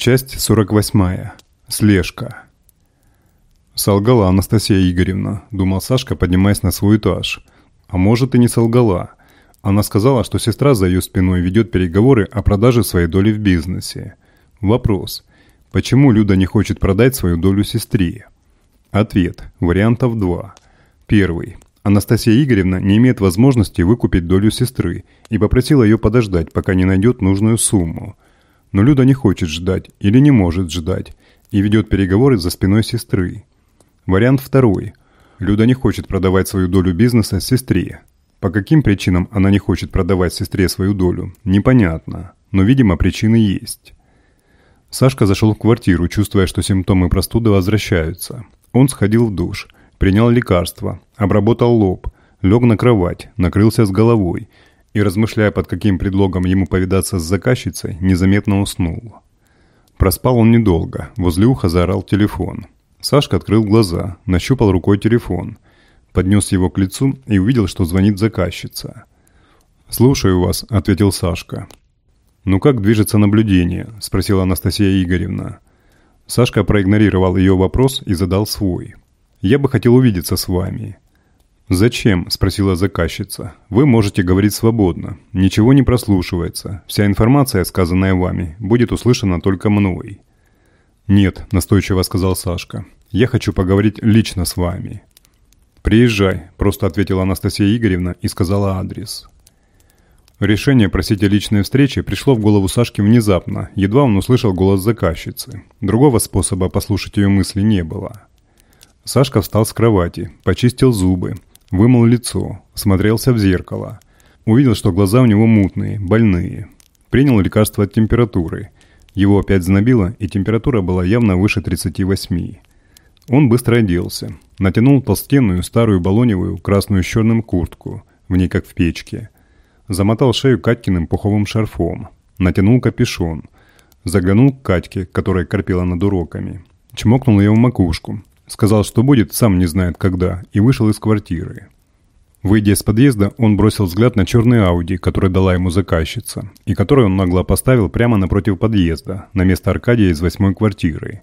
Часть 48. Слежка. Солгала Анастасия Игоревна, думал Сашка, поднимаясь на свой этаж. А может и не солгала. Она сказала, что сестра за ее спиной ведет переговоры о продаже своей доли в бизнесе. Вопрос. Почему Люда не хочет продать свою долю сестре? Ответ. Вариантов два. Первый. Анастасия Игоревна не имеет возможности выкупить долю сестры и попросила ее подождать, пока не найдет нужную сумму. Но Люда не хочет ждать или не может ждать и ведет переговоры за спиной сестры. Вариант второй. Люда не хочет продавать свою долю бизнеса сестре. По каким причинам она не хочет продавать сестре свою долю, непонятно, но, видимо, причины есть. Сашка зашел в квартиру, чувствуя, что симптомы простуды возвращаются. Он сходил в душ, принял лекарства, обработал лоб, лег на кровать, накрылся с головой и, размышляя, под каким предлогом ему повидаться с заказчицей, незаметно уснул. Проспал он недолго, возле уха заорал телефон. Сашка открыл глаза, нащупал рукой телефон, поднес его к лицу и увидел, что звонит заказчица. «Слушаю вас», — ответил Сашка. «Ну как движется наблюдение?» — спросила Анастасия Игоревна. Сашка проигнорировал ее вопрос и задал свой. «Я бы хотел увидеться с вами». «Зачем?» – спросила заказчица. «Вы можете говорить свободно. Ничего не прослушивается. Вся информация, сказанная вами, будет услышана только мной». «Нет», – настойчиво сказал Сашка. «Я хочу поговорить лично с вами». «Приезжай», – просто ответила Анастасия Игоревна и сказала адрес. Решение просить о личной встрече пришло в голову Сашки внезапно, едва он услышал голос заказчицы. Другого способа послушать ее мысли не было. Сашка встал с кровати, почистил зубы, вымыл лицо, смотрелся в зеркало. Увидел, что глаза у него мутные, больные. Принял лекарство от температуры. Его опять знобило, и температура была явно выше 38. Он быстро оделся. Натянул толстенную старую балоневую красную с черным куртку, в ней как в печке. Замотал шею Катькиным пуховым шарфом. Натянул капюшон. Заглянул к Катьке, которая корпела над уроками. Чмокнул ее в макушку, Сказал, что будет, сам не знает когда, и вышел из квартиры. Выйдя из подъезда, он бросил взгляд на черный Ауди, который дала ему заказчица, и который он нагло поставил прямо напротив подъезда, на место Аркадия из восьмой квартиры.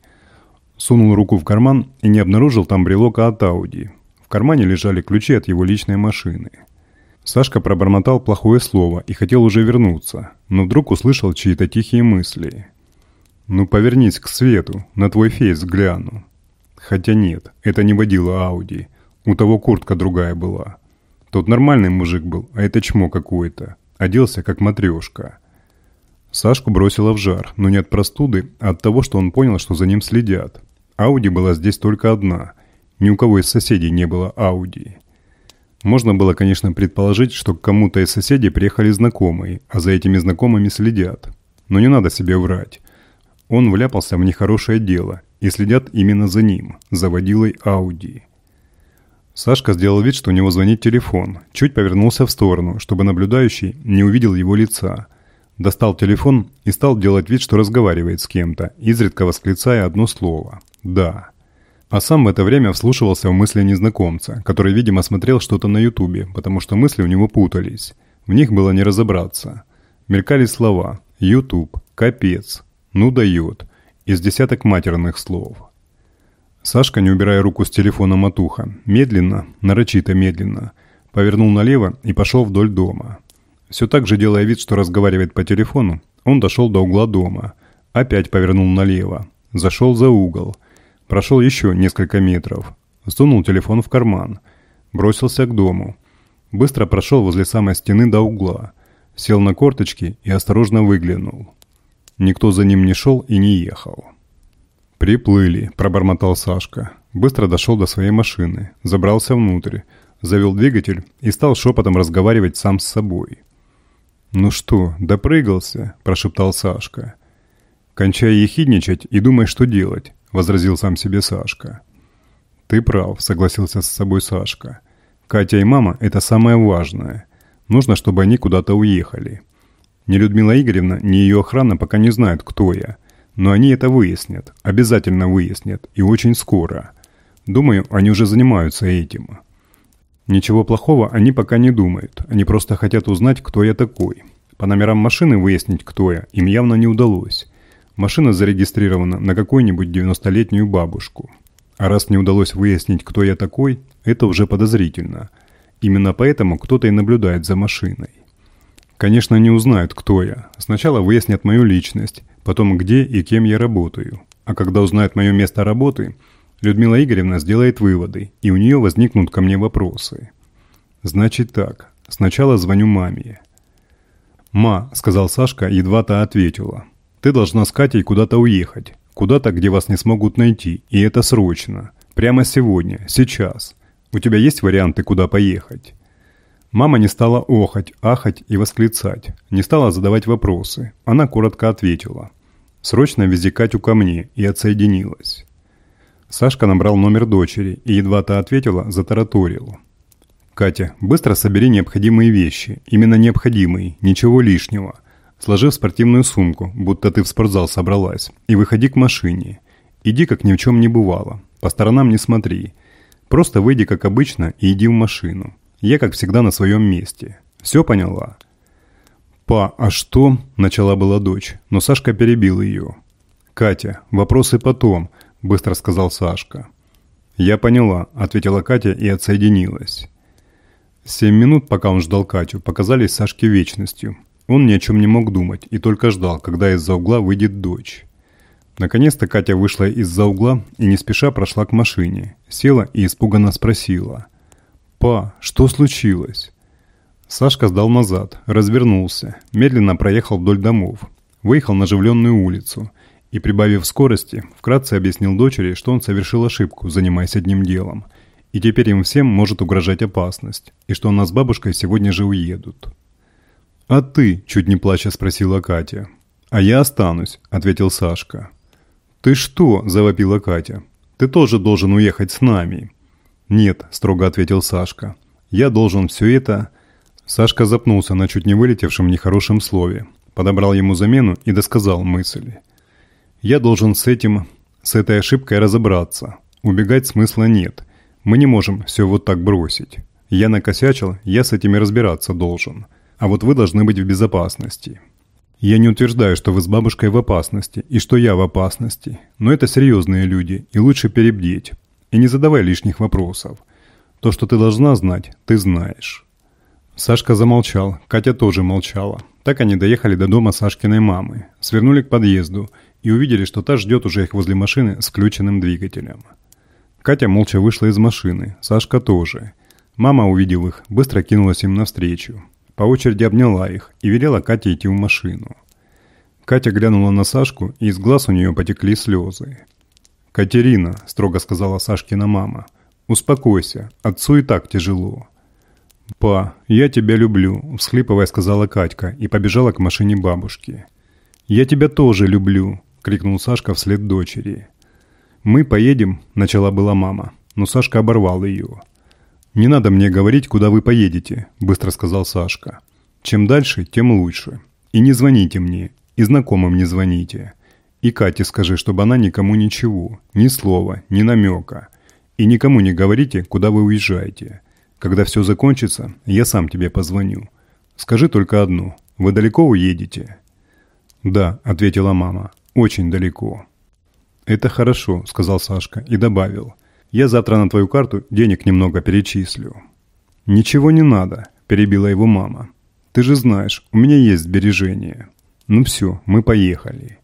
Сунул руку в карман и не обнаружил там брелока от Ауди. В кармане лежали ключи от его личной машины. Сашка пробормотал плохое слово и хотел уже вернуться, но вдруг услышал чьи-то тихие мысли. «Ну повернись к свету, на твой фейс гляну». Хотя нет, это не водила Ауди. У того куртка другая была. Тот нормальный мужик был, а это чмо какое-то. Оделся как матрешка. Сашку бросило в жар, но не от простуды, а от того, что он понял, что за ним следят. Ауди была здесь только одна. Ни у кого из соседей не было Ауди. Можно было, конечно, предположить, что к кому-то из соседей приехали знакомые, а за этими знакомыми следят. Но не надо себе врать. Он вляпался в нехорошее дело и следят именно за ним, за водилой Ауди. Сашка сделал вид, что у него звонит телефон, чуть повернулся в сторону, чтобы наблюдающий не увидел его лица. Достал телефон и стал делать вид, что разговаривает с кем-то, изредка восклицая одно слово «да». А сам в это время вслушивался в мысли незнакомца, который, видимо, смотрел что-то на ютубе, потому что мысли у него путались. В них было не разобраться. Мелькали слова «Ютуб», «Капец», «Ну дает», из десяток матерных слов. Сашка, не убирая руку с телефона матуха, медленно, нарочито медленно, повернул налево и пошел вдоль дома. Все так же делая вид, что разговаривает по телефону, он дошел до угла дома, опять повернул налево, зашел за угол, прошел еще несколько метров, сунул телефон в карман, бросился к дому, быстро прошел возле самой стены до угла, сел на корточки и осторожно выглянул. Никто за ним не шел и не ехал. «Приплыли», – пробормотал Сашка. Быстро дошел до своей машины, забрался внутрь, завел двигатель и стал шепотом разговаривать сам с собой. «Ну что, допрыгался?» – прошептал Сашка. «Кончай ехидничать и думай, что делать», – возразил сам себе Сашка. «Ты прав», – согласился с собой Сашка. «Катя и мама – это самое важное. Нужно, чтобы они куда-то уехали. Ни Людмила Игоревна, ни ее охрана пока не знают, кто я. Но они это выяснят, обязательно выяснят, и очень скоро. Думаю, они уже занимаются этим. Ничего плохого они пока не думают, они просто хотят узнать, кто я такой. По номерам машины выяснить, кто я, им явно не удалось. Машина зарегистрирована на какую-нибудь 90-летнюю бабушку. А раз не удалось выяснить, кто я такой, это уже подозрительно. Именно поэтому кто-то и наблюдает за машиной. Конечно, не узнают, кто я. Сначала выяснят мою личность, потом где и кем я работаю. А когда узнают мое место работы, Людмила Игоревна сделает выводы, и у нее возникнут ко мне вопросы. Значит так, сначала звоню маме. «Ма», — сказал Сашка, едва та ответила, — ты должна с Катей куда-то уехать. Куда-то, где вас не смогут найти. И это срочно. Прямо сегодня, сейчас. У тебя есть варианты, куда поехать?» Мама не стала охать, ахать и восклицать. Не стала задавать вопросы. Она коротко ответила. «Срочно вези Катю ко мне» и отсоединилась. Сашка набрал номер дочери и едва та ответила, затараторил. «Катя, быстро собери необходимые вещи. Именно необходимые, ничего лишнего. Сложив спортивную сумку, будто ты в спортзал собралась, и выходи к машине. Иди, как ни в чем не бывало. По сторонам не смотри. Просто выйди, как обычно, и иди в машину. Я, как всегда, на своем месте. Все поняла?» «Па, а что?» – начала была дочь, но Сашка перебил ее. «Катя, вопросы потом», – быстро сказал Сашка. «Я поняла», – ответила Катя и отсоединилась. Семь минут, пока он ждал Катю, показались Сашке вечностью. Он ни о чем не мог думать и только ждал, когда из-за угла выйдет дочь. Наконец-то Катя вышла из-за угла и не спеша прошла к машине, села и испуганно спросила. «Па, что случилось?» Сашка сдал назад, развернулся, медленно проехал вдоль домов, выехал на оживленную улицу и, прибавив скорости, вкратце объяснил дочери, что он совершил ошибку, занимаясь одним делом, и теперь им всем может угрожать опасность, и что она с бабушкой сегодня же уедут. «А ты?» – чуть не плача спросила Катя. «А я останусь», – ответил Сашка. «Ты что?» – завопила Катя. «Ты тоже должен уехать с нами». «Нет», – строго ответил Сашка. «Я должен все это...» Сашка запнулся на чуть не вылетевшем нехорошем слове, подобрал ему замену и досказал мысль. «Я должен с этим... с этой ошибкой разобраться. Убегать смысла нет. Мы не можем все вот так бросить. Я накосячил, я с этими разбираться должен а вот вы должны быть в безопасности. Я не утверждаю, что вы с бабушкой в опасности и что я в опасности, но это серьезные люди, и лучше перебдеть. И не задавай лишних вопросов. То, что ты должна знать, ты знаешь». Сашка замолчал, Катя тоже молчала. Так они доехали до дома Сашкиной мамы, свернули к подъезду и увидели, что та ждет уже их возле машины с включенным двигателем. Катя молча вышла из машины, Сашка тоже. Мама, увидев их, быстро кинулась им навстречу по очереди обняла их и велела Кате идти в машину. Катя глянула на Сашку, и из глаз у нее потекли слезы. «Катерина», – строго сказала Сашкина мама, – «успокойся, отцу и так тяжело». «Па, я тебя люблю», – всхлипывая сказала Катька и побежала к машине бабушки. «Я тебя тоже люблю», – крикнул Сашка вслед дочери. «Мы поедем», – начала была мама, но Сашка оборвал ее. «Не надо мне говорить, куда вы поедете», – быстро сказал Сашка. «Чем дальше, тем лучше. И не звоните мне, и знакомым не звоните. И Кате скажи, чтобы она никому ничего, ни слова, ни намека. И никому не говорите, куда вы уезжаете. Когда все закончится, я сам тебе позвоню. Скажи только одно. Вы далеко уедете?» «Да», – ответила мама, – «очень далеко». «Это хорошо», – сказал Сашка и добавил – я завтра на твою карту денег немного перечислю». «Ничего не надо», – перебила его мама. «Ты же знаешь, у меня есть сбережения». «Ну все, мы поехали».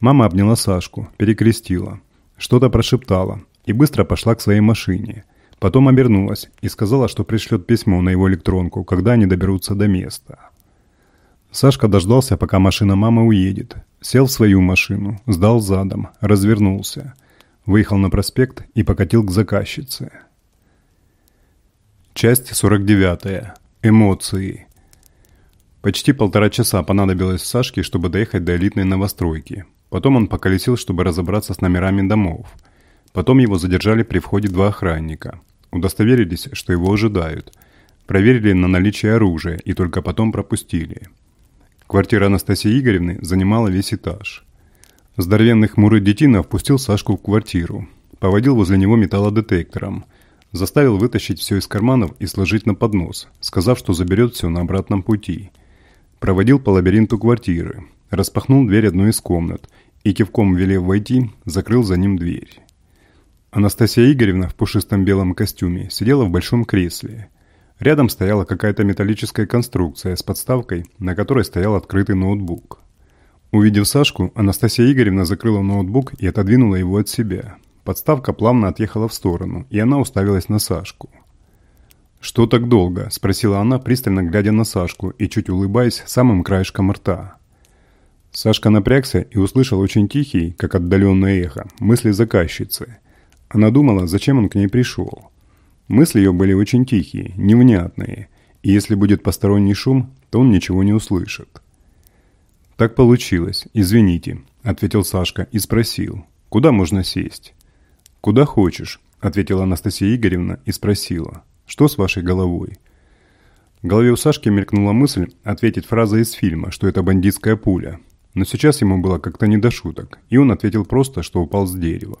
Мама обняла Сашку, перекрестила, что-то прошептала и быстро пошла к своей машине. Потом обернулась и сказала, что пришлет письмо на его электронку, когда они доберутся до места. Сашка дождался, пока машина мамы уедет. Сел в свою машину, сдал задом, развернулся – выехал на проспект и покатил к заказчице. Часть 49. Эмоции. Почти полтора часа понадобилось Сашке, чтобы доехать до элитной новостройки. Потом он поколесил, чтобы разобраться с номерами домов. Потом его задержали при входе два охранника. Удостоверились, что его ожидают. Проверили на наличие оружия и только потом пропустили. Квартира Анастасии Игоревны занимала весь этаж. Здоровенный хмурый детина впустил Сашку в квартиру. Поводил возле него металлодетектором. Заставил вытащить все из карманов и сложить на поднос, сказав, что заберет все на обратном пути. Проводил по лабиринту квартиры. Распахнул дверь одной из комнат и кивком велев войти, закрыл за ним дверь. Анастасия Игоревна в пушистом белом костюме сидела в большом кресле. Рядом стояла какая-то металлическая конструкция с подставкой, на которой стоял открытый ноутбук. Увидев Сашку, Анастасия Игоревна закрыла ноутбук и отодвинула его от себя. Подставка плавно отъехала в сторону, и она уставилась на Сашку. «Что так долго?» – спросила она, пристально глядя на Сашку и чуть улыбаясь самым краешком рта. Сашка напрягся и услышал очень тихий, как отдаленное эхо, мысли заказчицы. Она думала, зачем он к ней пришел. Мысли ее были очень тихие, невнятные, и если будет посторонний шум, то он ничего не услышит. «Так получилось, извините», – ответил Сашка и спросил, «Куда можно сесть?» «Куда хочешь», – ответила Анастасия Игоревна и спросила, «Что с вашей головой?» В голове у Сашки мелькнула мысль ответить фразой из фильма, что это бандитская пуля – но сейчас ему было как-то не до шуток, и он ответил просто, что упал с дерева.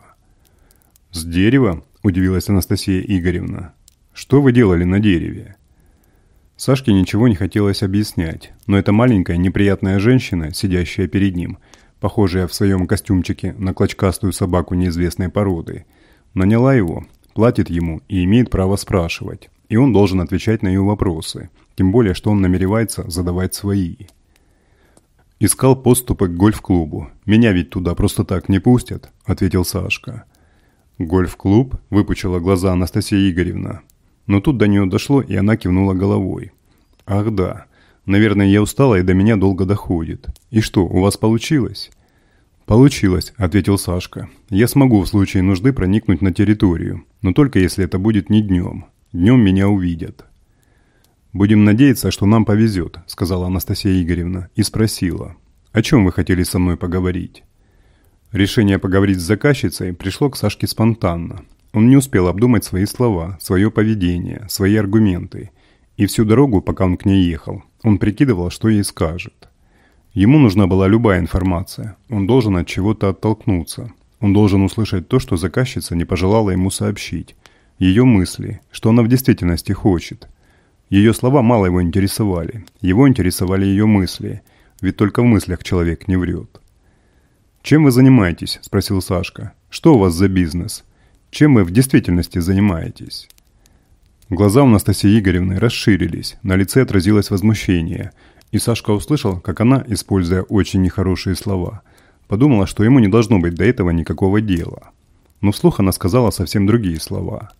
«С дерева?» – удивилась Анастасия Игоревна. «Что вы делали на дереве?» Сашке ничего не хотелось объяснять, но эта маленькая неприятная женщина, сидящая перед ним, похожая в своем костюмчике на клочкастую собаку неизвестной породы, наняла его, платит ему и имеет право спрашивать, и он должен отвечать на ее вопросы, тем более, что он намеревается задавать свои. «Искал подступы к гольф-клубу. Меня ведь туда просто так не пустят», – ответил Сашка. «Гольф-клуб?» – выпучила глаза Анастасия Игоревна. Но тут до нее дошло, и она кивнула головой. «Ах да. Наверное, я устала, и до меня долго доходит. И что, у вас получилось?» «Получилось», – ответил Сашка. «Я смогу в случае нужды проникнуть на территорию, но только если это будет не днем. Днем меня увидят». «Будем надеяться, что нам повезет», – сказала Анастасия Игоревна и спросила. «О чем вы хотели со мной поговорить?» Решение поговорить с заказчицей пришло к Сашке спонтанно. Он не успел обдумать свои слова, свое поведение, свои аргументы. И всю дорогу, пока он к ней ехал, он прикидывал, что ей скажет. Ему нужна была любая информация. Он должен от чего-то оттолкнуться. Он должен услышать то, что заказчица не пожелала ему сообщить. Ее мысли, что она в действительности хочет – ее слова мало его интересовали. Его интересовали ее мысли. Ведь только в мыслях человек не врет. «Чем вы занимаетесь?» – спросил Сашка. «Что у вас за бизнес? Чем вы в действительности занимаетесь?» Глаза у Анастасии Игоревны расширились, на лице отразилось возмущение, и Сашка услышал, как она, используя очень нехорошие слова, подумала, что ему не должно быть до этого никакого дела. Но вслух она сказала совсем другие слова.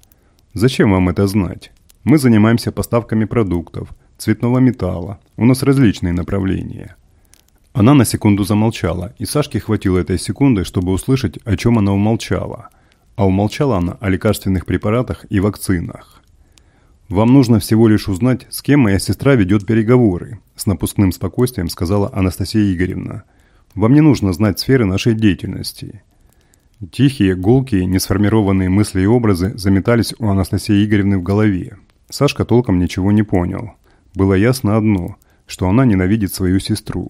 «Зачем вам это знать? Мы занимаемся поставками продуктов, цветного металла. У нас различные направления. Она на секунду замолчала, и Сашке хватило этой секунды, чтобы услышать, о чем она умолчала. А умолчала она о лекарственных препаратах и вакцинах. «Вам нужно всего лишь узнать, с кем моя сестра ведет переговоры», с напускным спокойствием сказала Анастасия Игоревна. «Вам не нужно знать сферы нашей деятельности». Тихие, гулкие, несформированные мысли и образы заметались у Анастасии Игоревны в голове. Сашка толком ничего не понял. Было ясно одно, что она ненавидит свою сестру.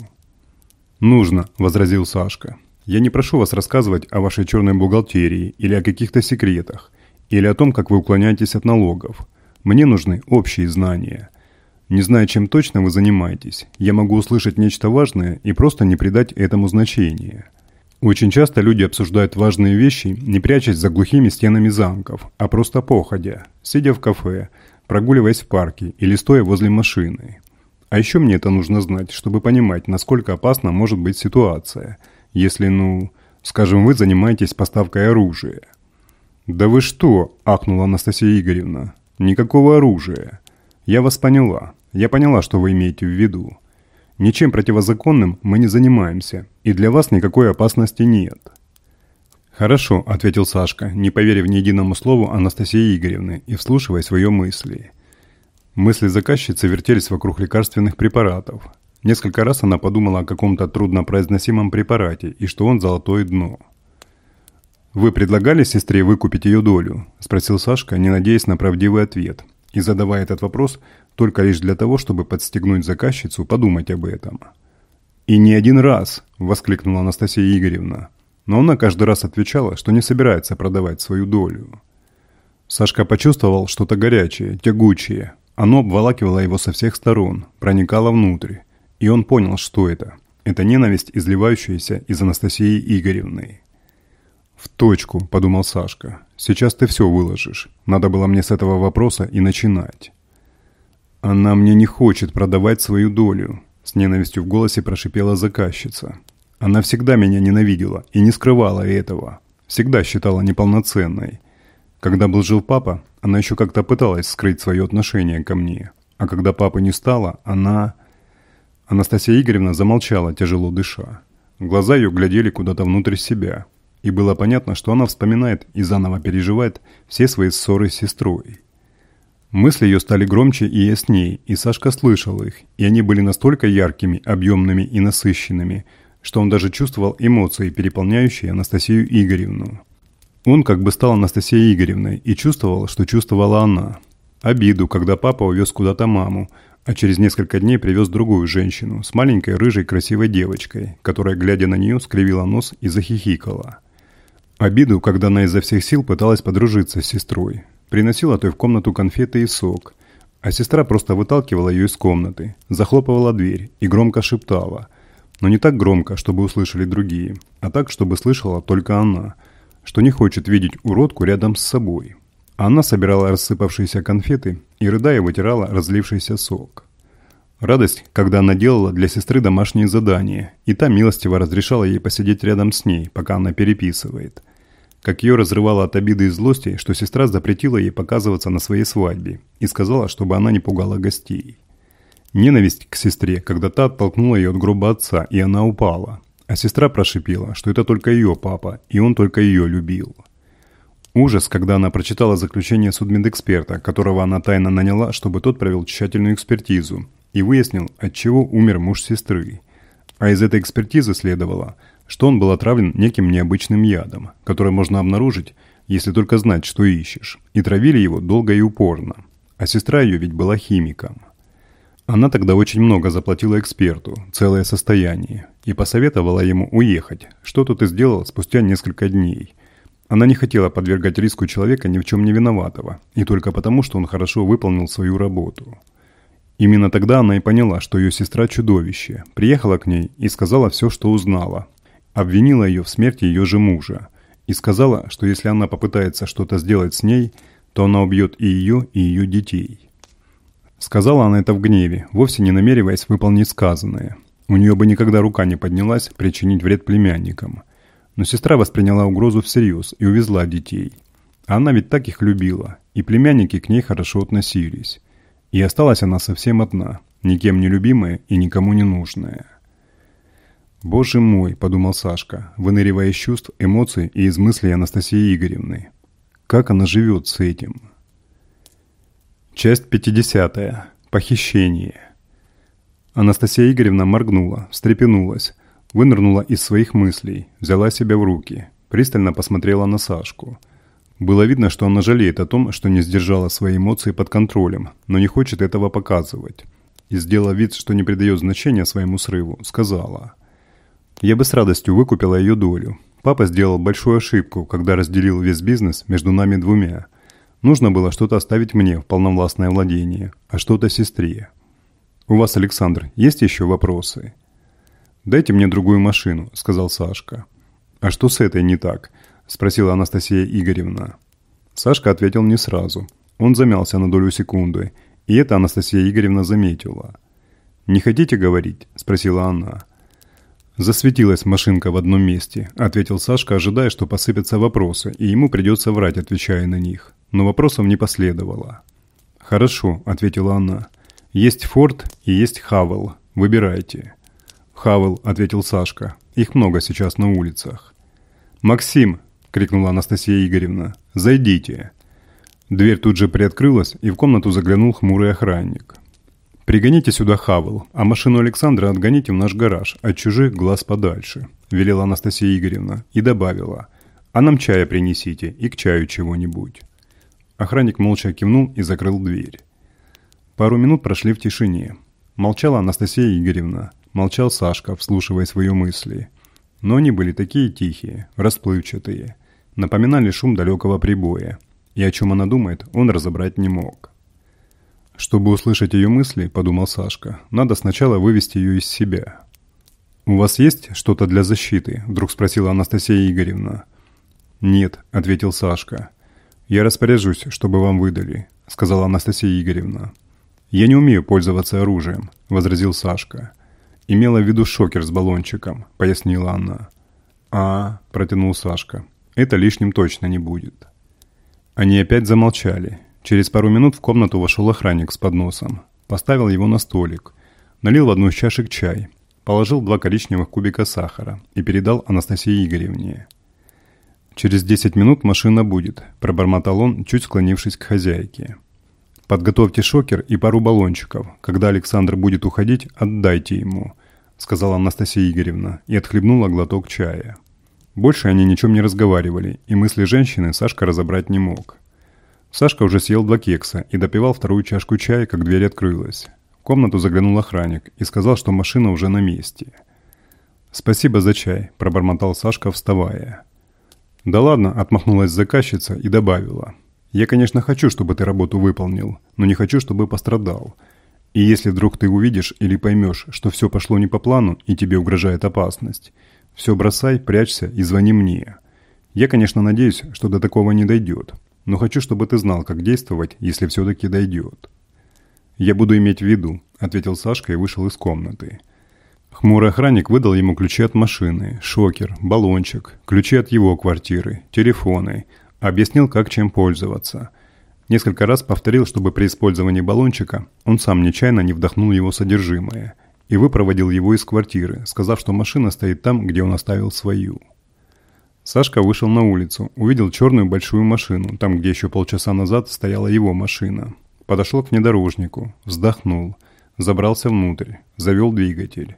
«Нужно», – возразил Сашка. «Я не прошу вас рассказывать о вашей черной бухгалтерии или о каких-то секретах, или о том, как вы уклоняетесь от налогов. Мне нужны общие знания. Не зная, чем точно вы занимаетесь, я могу услышать нечто важное и просто не придать этому значения». Очень часто люди обсуждают важные вещи, не прячась за глухими стенами замков, а просто походя, сидя в кафе, прогуливаясь в парке или стоя возле машины. А еще мне это нужно знать, чтобы понимать, насколько опасна может быть ситуация, если, ну, скажем, вы занимаетесь поставкой оружия. «Да вы что?» – ахнула Анастасия Игоревна. «Никакого оружия. Я вас поняла. Я поняла, что вы имеете в виду. Ничем противозаконным мы не занимаемся, и для вас никакой опасности нет. «Хорошо», – ответил Сашка, не поверив ни единому слову Анастасии Игоревны и вслушивая свои мысли. Мысли заказчицы вертелись вокруг лекарственных препаратов. Несколько раз она подумала о каком-то труднопроизносимом препарате и что он золотое дно. «Вы предлагали сестре выкупить ее долю?» – спросил Сашка, не надеясь на правдивый ответ, и задавая этот вопрос только лишь для того, чтобы подстегнуть заказчицу подумать об этом. «И не один раз!» – воскликнула Анастасия Игоревна но она каждый раз отвечала, что не собирается продавать свою долю. Сашка почувствовал что-то горячее, тягучее. Оно обволакивало его со всех сторон, проникало внутрь. И он понял, что это. Это ненависть, изливающаяся из Анастасии Игоревны. «В точку», – подумал Сашка. «Сейчас ты все выложишь. Надо было мне с этого вопроса и начинать». «Она мне не хочет продавать свою долю», – с ненавистью в голосе прошипела заказчица. «Она всегда меня ненавидела и не скрывала этого. Всегда считала неполноценной. Когда был жил папа, она еще как-то пыталась скрыть свое отношение ко мне. А когда папы не стало, она...» Анастасия Игоревна замолчала, тяжело дыша. Глаза ее глядели куда-то внутрь себя. И было понятно, что она вспоминает и заново переживает все свои ссоры с сестрой. Мысли ее стали громче и ясней, и Сашка слышал их, и они были настолько яркими, объемными и насыщенными, что он даже чувствовал эмоции, переполняющие Анастасию Игоревну. Он как бы стал Анастасией Игоревной и чувствовал, что чувствовала она. Обиду, когда папа увез куда-то маму, а через несколько дней привез другую женщину с маленькой рыжей красивой девочкой, которая, глядя на нее, скривила нос и захихикала. Обиду, когда она изо всех сил пыталась подружиться с сестрой. Приносила той в комнату конфеты и сок, а сестра просто выталкивала ее из комнаты, захлопывала дверь и громко шептала. Но не так громко, чтобы услышали другие, а так, чтобы слышала только она, что не хочет видеть уродку рядом с собой. Она собирала рассыпавшиеся конфеты и, рыдая, вытирала разлившийся сок. Радость, когда она делала для сестры домашние задания, и та милостиво разрешала ей посидеть рядом с ней, пока она переписывает. Как ее разрывало от обиды и злости, что сестра запретила ей показываться на своей свадьбе и сказала, чтобы она не пугала гостей. Ненависть к сестре, когда та оттолкнула ее от гроба отца, и она упала. А сестра прошипела, что это только ее папа, и он только ее любил. Ужас, когда она прочитала заключение судмедэксперта, которого она тайно наняла, чтобы тот провел тщательную экспертизу и выяснил, от чего умер муж сестры. А из этой экспертизы следовало, что он был отравлен неким необычным ядом, который можно обнаружить, если только знать, что ищешь, и травили его долго и упорно. А сестра ее ведь была химиком. Она тогда очень много заплатила эксперту, целое состояние, и посоветовала ему уехать, что тут и сделал спустя несколько дней – она не хотела подвергать риску человека ни в чем не виноватого, и только потому, что он хорошо выполнил свою работу. Именно тогда она и поняла, что ее сестра чудовище, приехала к ней и сказала все, что узнала. Обвинила ее в смерти ее же мужа. И сказала, что если она попытается что-то сделать с ней, то она убьет и ее, и ее детей. Сказала она это в гневе, вовсе не намереваясь выполнить сказанное. У нее бы никогда рука не поднялась причинить вред племянникам – но сестра восприняла угрозу всерьез и увезла детей. Она ведь так их любила, и племянники к ней хорошо относились. И осталась она совсем одна, никем не любимая и никому не нужная. «Боже мой», – подумал Сашка, выныривая из чувств, эмоций и из мыслей Анастасии Игоревны. «Как она живет с этим?» Часть 50. Похищение. Анастасия Игоревна моргнула, встрепенулась, Вынырнула из своих мыслей, взяла себя в руки, пристально посмотрела на Сашку. Было видно, что она жалеет о том, что не сдержала свои эмоции под контролем, но не хочет этого показывать. И, сделав вид, что не придает значения своему срыву, сказала. «Я бы с радостью выкупила ее долю. Папа сделал большую ошибку, когда разделил весь бизнес между нами двумя. Нужно было что-то оставить мне в полновластное владение, а что-то сестре. У вас, Александр, есть еще вопросы?» «Дайте мне другую машину», – сказал Сашка. «А что с этой не так?» – спросила Анастасия Игоревна. Сашка ответил не сразу. Он замялся на долю секунды, и это Анастасия Игоревна заметила. «Не хотите говорить?» – спросила она. «Засветилась машинка в одном месте», – ответил Сашка, ожидая, что посыпятся вопросы, и ему придется врать, отвечая на них. Но вопросов не последовало. «Хорошо», – ответила она. «Есть Форд и есть Хавел. Выбирайте». «Хавел», — ответил Сашка. «Их много сейчас на улицах». «Максим!» — крикнула Анастасия Игоревна. «Зайдите!» Дверь тут же приоткрылась, и в комнату заглянул хмурый охранник. «Пригоните сюда Хавел, а машину Александра отгоните в наш гараж, от чужих глаз подальше», – велела Анастасия Игоревна и добавила. «А нам чая принесите и к чаю чего-нибудь». Охранник молча кивнул и закрыл дверь. Пару минут прошли в тишине. Молчала Анастасия Игоревна. Молчал Сашка, вслушивая свои мысли. Но они были такие тихие, расплывчатые. Напоминали шум далекого прибоя. И о чем она думает, он разобрать не мог. Чтобы услышать ее мысли, подумал Сашка, надо сначала вывести ее из себя. «У вас есть что-то для защиты?» – вдруг спросила Анастасия Игоревна. «Нет», – ответил Сашка. «Я распоряжусь, чтобы вам выдали», – сказала Анастасия Игоревна. «Я не умею пользоваться оружием», – возразил Сашка. «Имела в виду шокер с баллончиком», – пояснила она. «А», – протянул Сашка. «Это лишним точно не будет». Они опять замолчали. Через пару минут в комнату вошел охранник с подносом. Поставил его на столик. Налил в одну из чашек чай. Положил два коричневых кубика сахара и передал Анастасии Игоревне. «Через десять минут машина будет», – пробормотал он, чуть склонившись к хозяйке. «Подготовьте шокер и пару баллончиков. Когда Александр будет уходить, отдайте ему», – сказала Анастасия Игоревна и отхлебнула глоток чая. Больше они ничем не разговаривали, и мысли женщины Сашка разобрать не мог. Сашка уже съел два кекса и допивал вторую чашку чая, как дверь открылась. В комнату заглянул охранник и сказал, что машина уже на месте. «Спасибо за чай», – пробормотал Сашка, вставая. «Да ладно», – отмахнулась заказчица и добавила – я, конечно, хочу, чтобы ты работу выполнил, но не хочу, чтобы пострадал. И если вдруг ты увидишь или поймешь, что все пошло не по плану и тебе угрожает опасность, все бросай, прячься и звони мне. Я, конечно, надеюсь, что до такого не дойдет, но хочу, чтобы ты знал, как действовать, если все-таки дойдет. «Я буду иметь в виду», – ответил Сашка и вышел из комнаты. Хмурый охранник выдал ему ключи от машины, шокер, баллончик, ключи от его квартиры, телефоны – Объяснил, как чем пользоваться. Несколько раз повторил, чтобы при использовании баллончика он сам нечаянно не вдохнул его содержимое и выпроводил его из квартиры, сказав, что машина стоит там, где он оставил свою. Сашка вышел на улицу, увидел черную большую машину, там, где еще полчаса назад стояла его машина. Подошел к внедорожнику, вздохнул, забрался внутрь, завел двигатель.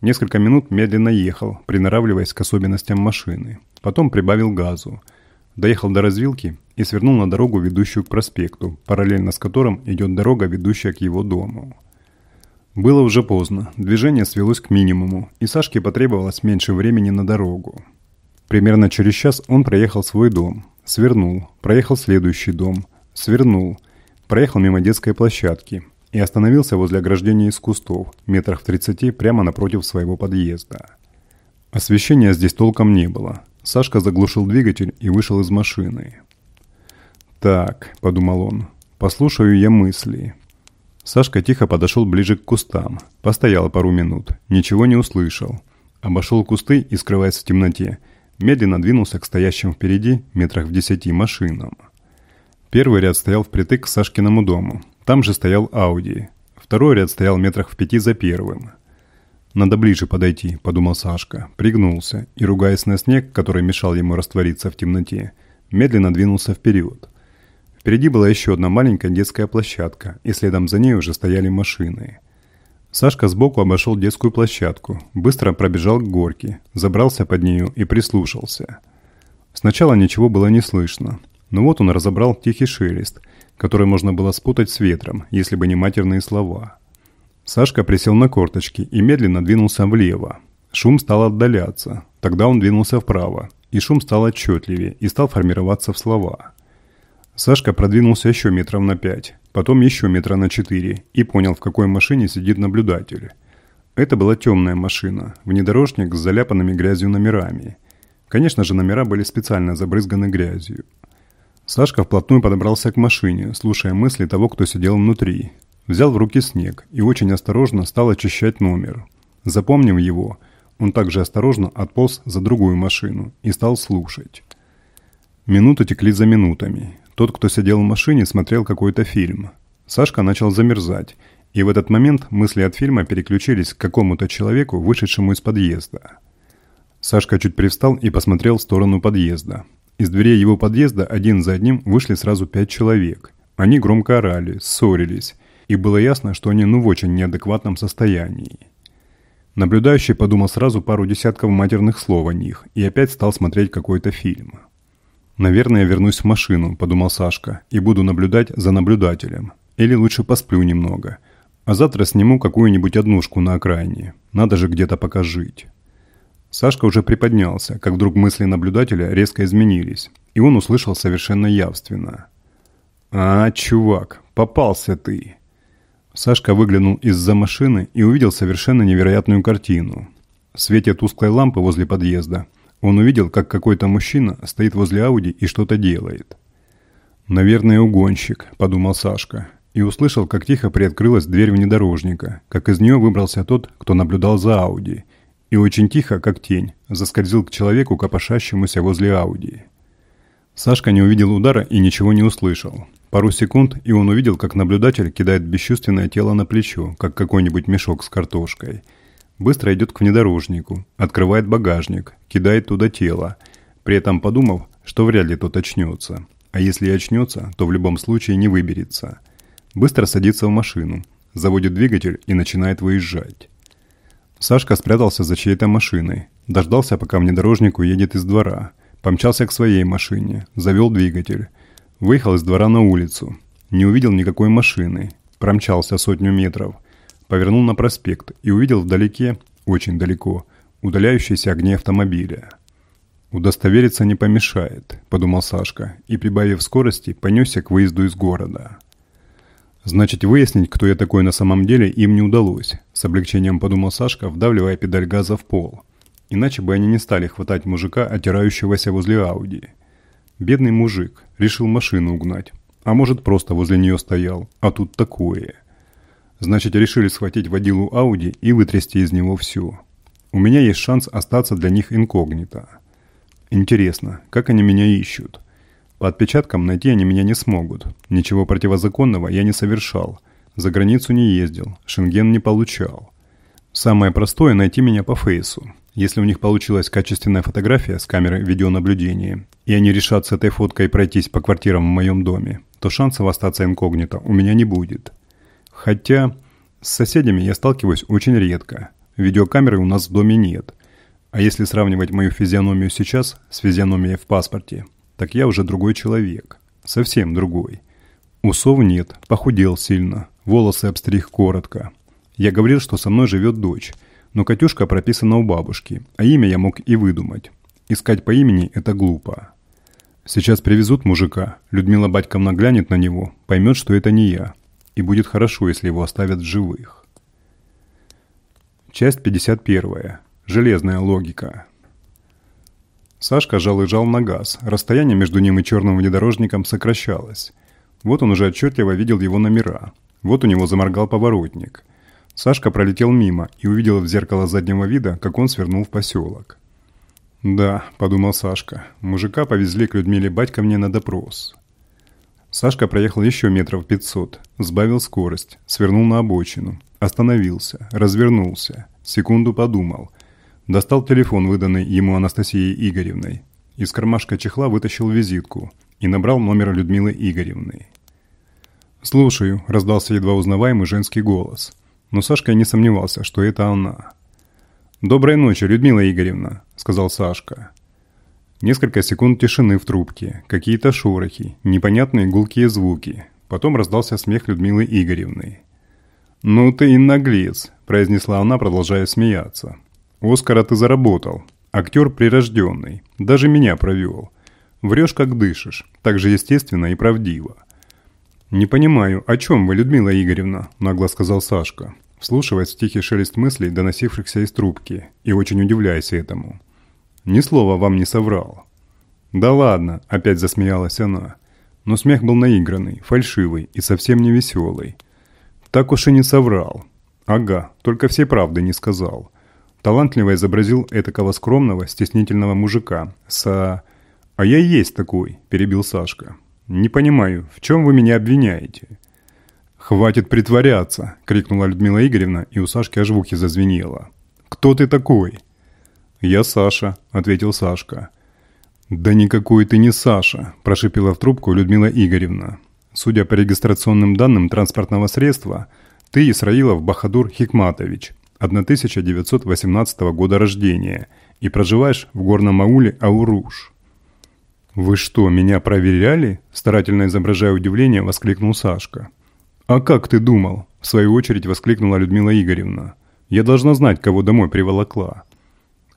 Несколько минут медленно ехал, приноравливаясь к особенностям машины. Потом прибавил газу – Доехал до развилки и свернул на дорогу, ведущую к проспекту, параллельно с которым идет дорога, ведущая к его дому. Было уже поздно, движение свелось к минимуму, и Сашке потребовалось меньше времени на дорогу. Примерно через час он проехал свой дом, свернул, проехал следующий дом, свернул, проехал мимо детской площадки и остановился возле ограждения из кустов, метрах в 30 прямо напротив своего подъезда. Освещения здесь толком не было, Сашка заглушил двигатель и вышел из машины. «Так», — подумал он, — «послушаю я мысли». Сашка тихо подошел ближе к кустам, постоял пару минут, ничего не услышал. Обошел кусты и, скрываясь в темноте, медленно двинулся к стоящим впереди, метрах в десяти, машинам. Первый ряд стоял впритык к Сашкиному дому. Там же стоял Ауди. Второй ряд стоял метрах в пяти за первым. «Надо ближе подойти», – подумал Сашка, пригнулся и, ругаясь на снег, который мешал ему раствориться в темноте, медленно двинулся вперед. Впереди была еще одна маленькая детская площадка, и следом за ней уже стояли машины. Сашка сбоку обошел детскую площадку, быстро пробежал к горке, забрался под нее и прислушался. Сначала ничего было не слышно, но вот он разобрал тихий шелест, который можно было спутать с ветром, если бы не матерные слова – Сашка присел на корточки и медленно двинулся влево. Шум стал отдаляться. Тогда он двинулся вправо, и шум стал отчетливее и стал формироваться в слова. Сашка продвинулся еще метров на пять, потом еще метра на четыре и понял, в какой машине сидит наблюдатель. Это была темная машина, внедорожник с заляпанными грязью номерами. Конечно же, номера были специально забрызганы грязью. Сашка вплотную подобрался к машине, слушая мысли того, кто сидел внутри, Взял в руки снег и очень осторожно стал очищать номер. Запомнив его, он также осторожно отполз за другую машину и стал слушать. Минуты текли за минутами. Тот, кто сидел в машине, смотрел какой-то фильм. Сашка начал замерзать, и в этот момент мысли от фильма переключились к какому-то человеку, вышедшему из подъезда. Сашка чуть привстал и посмотрел в сторону подъезда. Из дверей его подъезда один за одним вышли сразу пять человек. Они громко орали, ссорились, и было ясно, что они ну в очень неадекватном состоянии. Наблюдающий подумал сразу пару десятков матерных слов о них и опять стал смотреть какой-то фильм. «Наверное, вернусь в машину», – подумал Сашка, – «и буду наблюдать за наблюдателем. Или лучше посплю немного. А завтра сниму какую-нибудь однушку на окраине. Надо же где-то пока жить». Сашка уже приподнялся, как вдруг мысли наблюдателя резко изменились, и он услышал совершенно явственно. «А, чувак, попался ты!» Сашка выглянул из-за машины и увидел совершенно невероятную картину. В свете тусклой лампы возле подъезда он увидел, как какой-то мужчина стоит возле Ауди и что-то делает. «Наверное, угонщик», — подумал Сашка, и услышал, как тихо приоткрылась дверь внедорожника, как из нее выбрался тот, кто наблюдал за Ауди, и очень тихо, как тень, заскользил к человеку, копошащемуся возле Ауди. Сашка не увидел удара и ничего не услышал. Пару секунд, и он увидел, как наблюдатель кидает бесчувственное тело на плечо, как какой-нибудь мешок с картошкой. Быстро идет к внедорожнику, открывает багажник, кидает туда тело, при этом подумав, что вряд ли тот очнется. А если и очнется, то в любом случае не выберется. Быстро садится в машину, заводит двигатель и начинает выезжать. Сашка спрятался за чьей-то машиной, дождался, пока внедорожник уедет из двора, помчался к своей машине, завел двигатель, выехал из двора на улицу, не увидел никакой машины, промчался сотню метров, повернул на проспект и увидел вдалеке, очень далеко, удаляющиеся огни автомобиля. «Удостовериться не помешает», – подумал Сашка, и, прибавив скорости, понесся к выезду из города. «Значит, выяснить, кто я такой на самом деле, им не удалось», – с облегчением подумал Сашка, вдавливая педаль газа в пол. Иначе бы они не стали хватать мужика, отирающегося возле Ауди. Бедный мужик, решил машину угнать. А может, просто возле нее стоял, а тут такое. Значит, решили схватить водилу Ауди и вытрясти из него все. У меня есть шанс остаться для них инкогнито. Интересно, как они меня ищут? По отпечаткам найти они меня не смогут. Ничего противозаконного я не совершал. За границу не ездил, шенген не получал. Самое простое – найти меня по фейсу. Если у них получилась качественная фотография с камеры видеонаблюдения, и они решат с этой фоткой пройтись по квартирам в моем доме, то шансов остаться инкогнито у меня не будет. Хотя с соседями я сталкиваюсь очень редко. Видеокамеры у нас в доме нет. А если сравнивать мою физиономию сейчас с физиономией в паспорте, так я уже другой человек. Совсем другой. Усов нет, похудел сильно, волосы обстриг коротко. Я говорил, что со мной живет дочь, но Катюшка прописана у бабушки, а имя я мог и выдумать. Искать по имени – это глупо. Сейчас привезут мужика, Людмила Батьковна глянет на него, поймет, что это не я. И будет хорошо, если его оставят в живых. Часть 51. Железная логика. Сашка жал и жал на газ. Расстояние между ним и черным внедорожником сокращалось. Вот он уже отчетливо видел его номера. Вот у него заморгал поворотник. Сашка пролетел мимо и увидел в зеркало заднего вида, как он свернул в поселок. «Да», – подумал Сашка, – «мужика повезли к Людмиле Батьковне на допрос». Сашка проехал еще метров пятьсот, сбавил скорость, свернул на обочину, остановился, развернулся, секунду подумал. Достал телефон, выданный ему Анастасией Игоревной. Из кармашка чехла вытащил визитку и набрал номер Людмилы Игоревны. «Слушаю», – раздался едва узнаваемый женский голос. Но Сашка не сомневался, что это она. «Доброй ночи, Людмила Игоревна», – сказал Сашка. Несколько секунд тишины в трубке, какие-то шорохи, непонятные гулкие звуки. Потом раздался смех Людмилы Игоревны. «Ну ты и наглец», – произнесла она, продолжая смеяться. «Оскара ты заработал. Актер прирожденный. Даже меня провел. Врешь, как дышишь. Так же естественно и правдиво». «Не понимаю, о чем вы, Людмила Игоревна?» – нагло сказал Сашка, вслушиваясь в тихий шелест мыслей, доносившихся из трубки, и очень удивляясь этому. Ни слова вам не соврал». «Да ладно», — опять засмеялась она. Но смех был наигранный, фальшивый и совсем не веселый. «Так уж и не соврал». «Ага, только всей правды не сказал». Талантливо изобразил этакого скромного, стеснительного мужика с... «А я есть такой», — перебил Сашка. «Не понимаю, в чем вы меня обвиняете?» «Хватит притворяться!» — крикнула Людмила Игоревна, и у Сашки аж в ухе зазвенело. «Кто ты такой?» «Я Саша», — ответил Сашка. «Да никакой ты не Саша», – прошипела в трубку Людмила Игоревна. «Судя по регистрационным данным транспортного средства, ты Исраилов Бахадур Хикматович, 1918 года рождения, и проживаешь в горном ауле Ауруш». «Вы что, меня проверяли?» – старательно изображая удивление, воскликнул Сашка. «А как ты думал?» – в свою очередь воскликнула Людмила Игоревна. «Я должна знать, кого домой приволокла».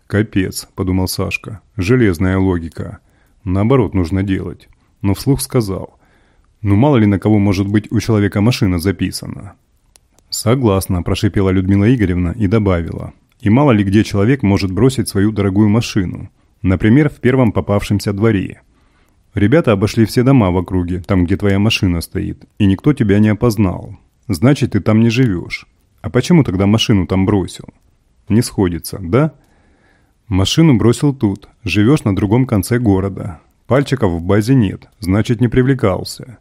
«Капец», – подумал Сашка, – «железная логика. Наоборот нужно делать». Но вслух сказал, «Ну мало ли на кого может быть у человека машина записана». «Согласна», – прошипела Людмила Игоревна и добавила. И мало ли где человек может бросить свою дорогую машину. Например, в первом попавшемся дворе. Ребята обошли все дома в округе, там, где твоя машина стоит, и никто тебя не опознал. Значит, ты там не живешь. А почему тогда машину там бросил? Не сходится, да? Машину бросил тут. Живешь на другом конце города. Пальчиков в базе нет, значит, не привлекался.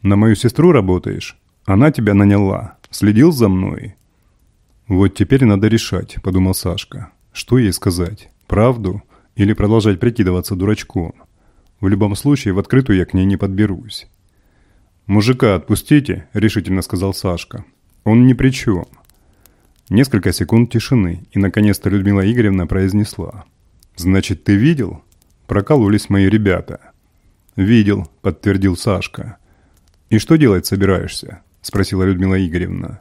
На мою сестру работаешь? Она тебя наняла. Следил за мной? Вот теперь надо решать, подумал Сашка. Что ей сказать? Правду? Или продолжать прикидываться дурачком? В любом случае, в открытую я к ней не подберусь. «Мужика отпустите», — решительно сказал Сашка. «Он ни при чем». Несколько секунд тишины, и наконец-то Людмила Игоревна произнесла. «Значит, ты видел?» Прокололись мои ребята. «Видел», — подтвердил Сашка. «И что делать собираешься?» — спросила Людмила Игоревна.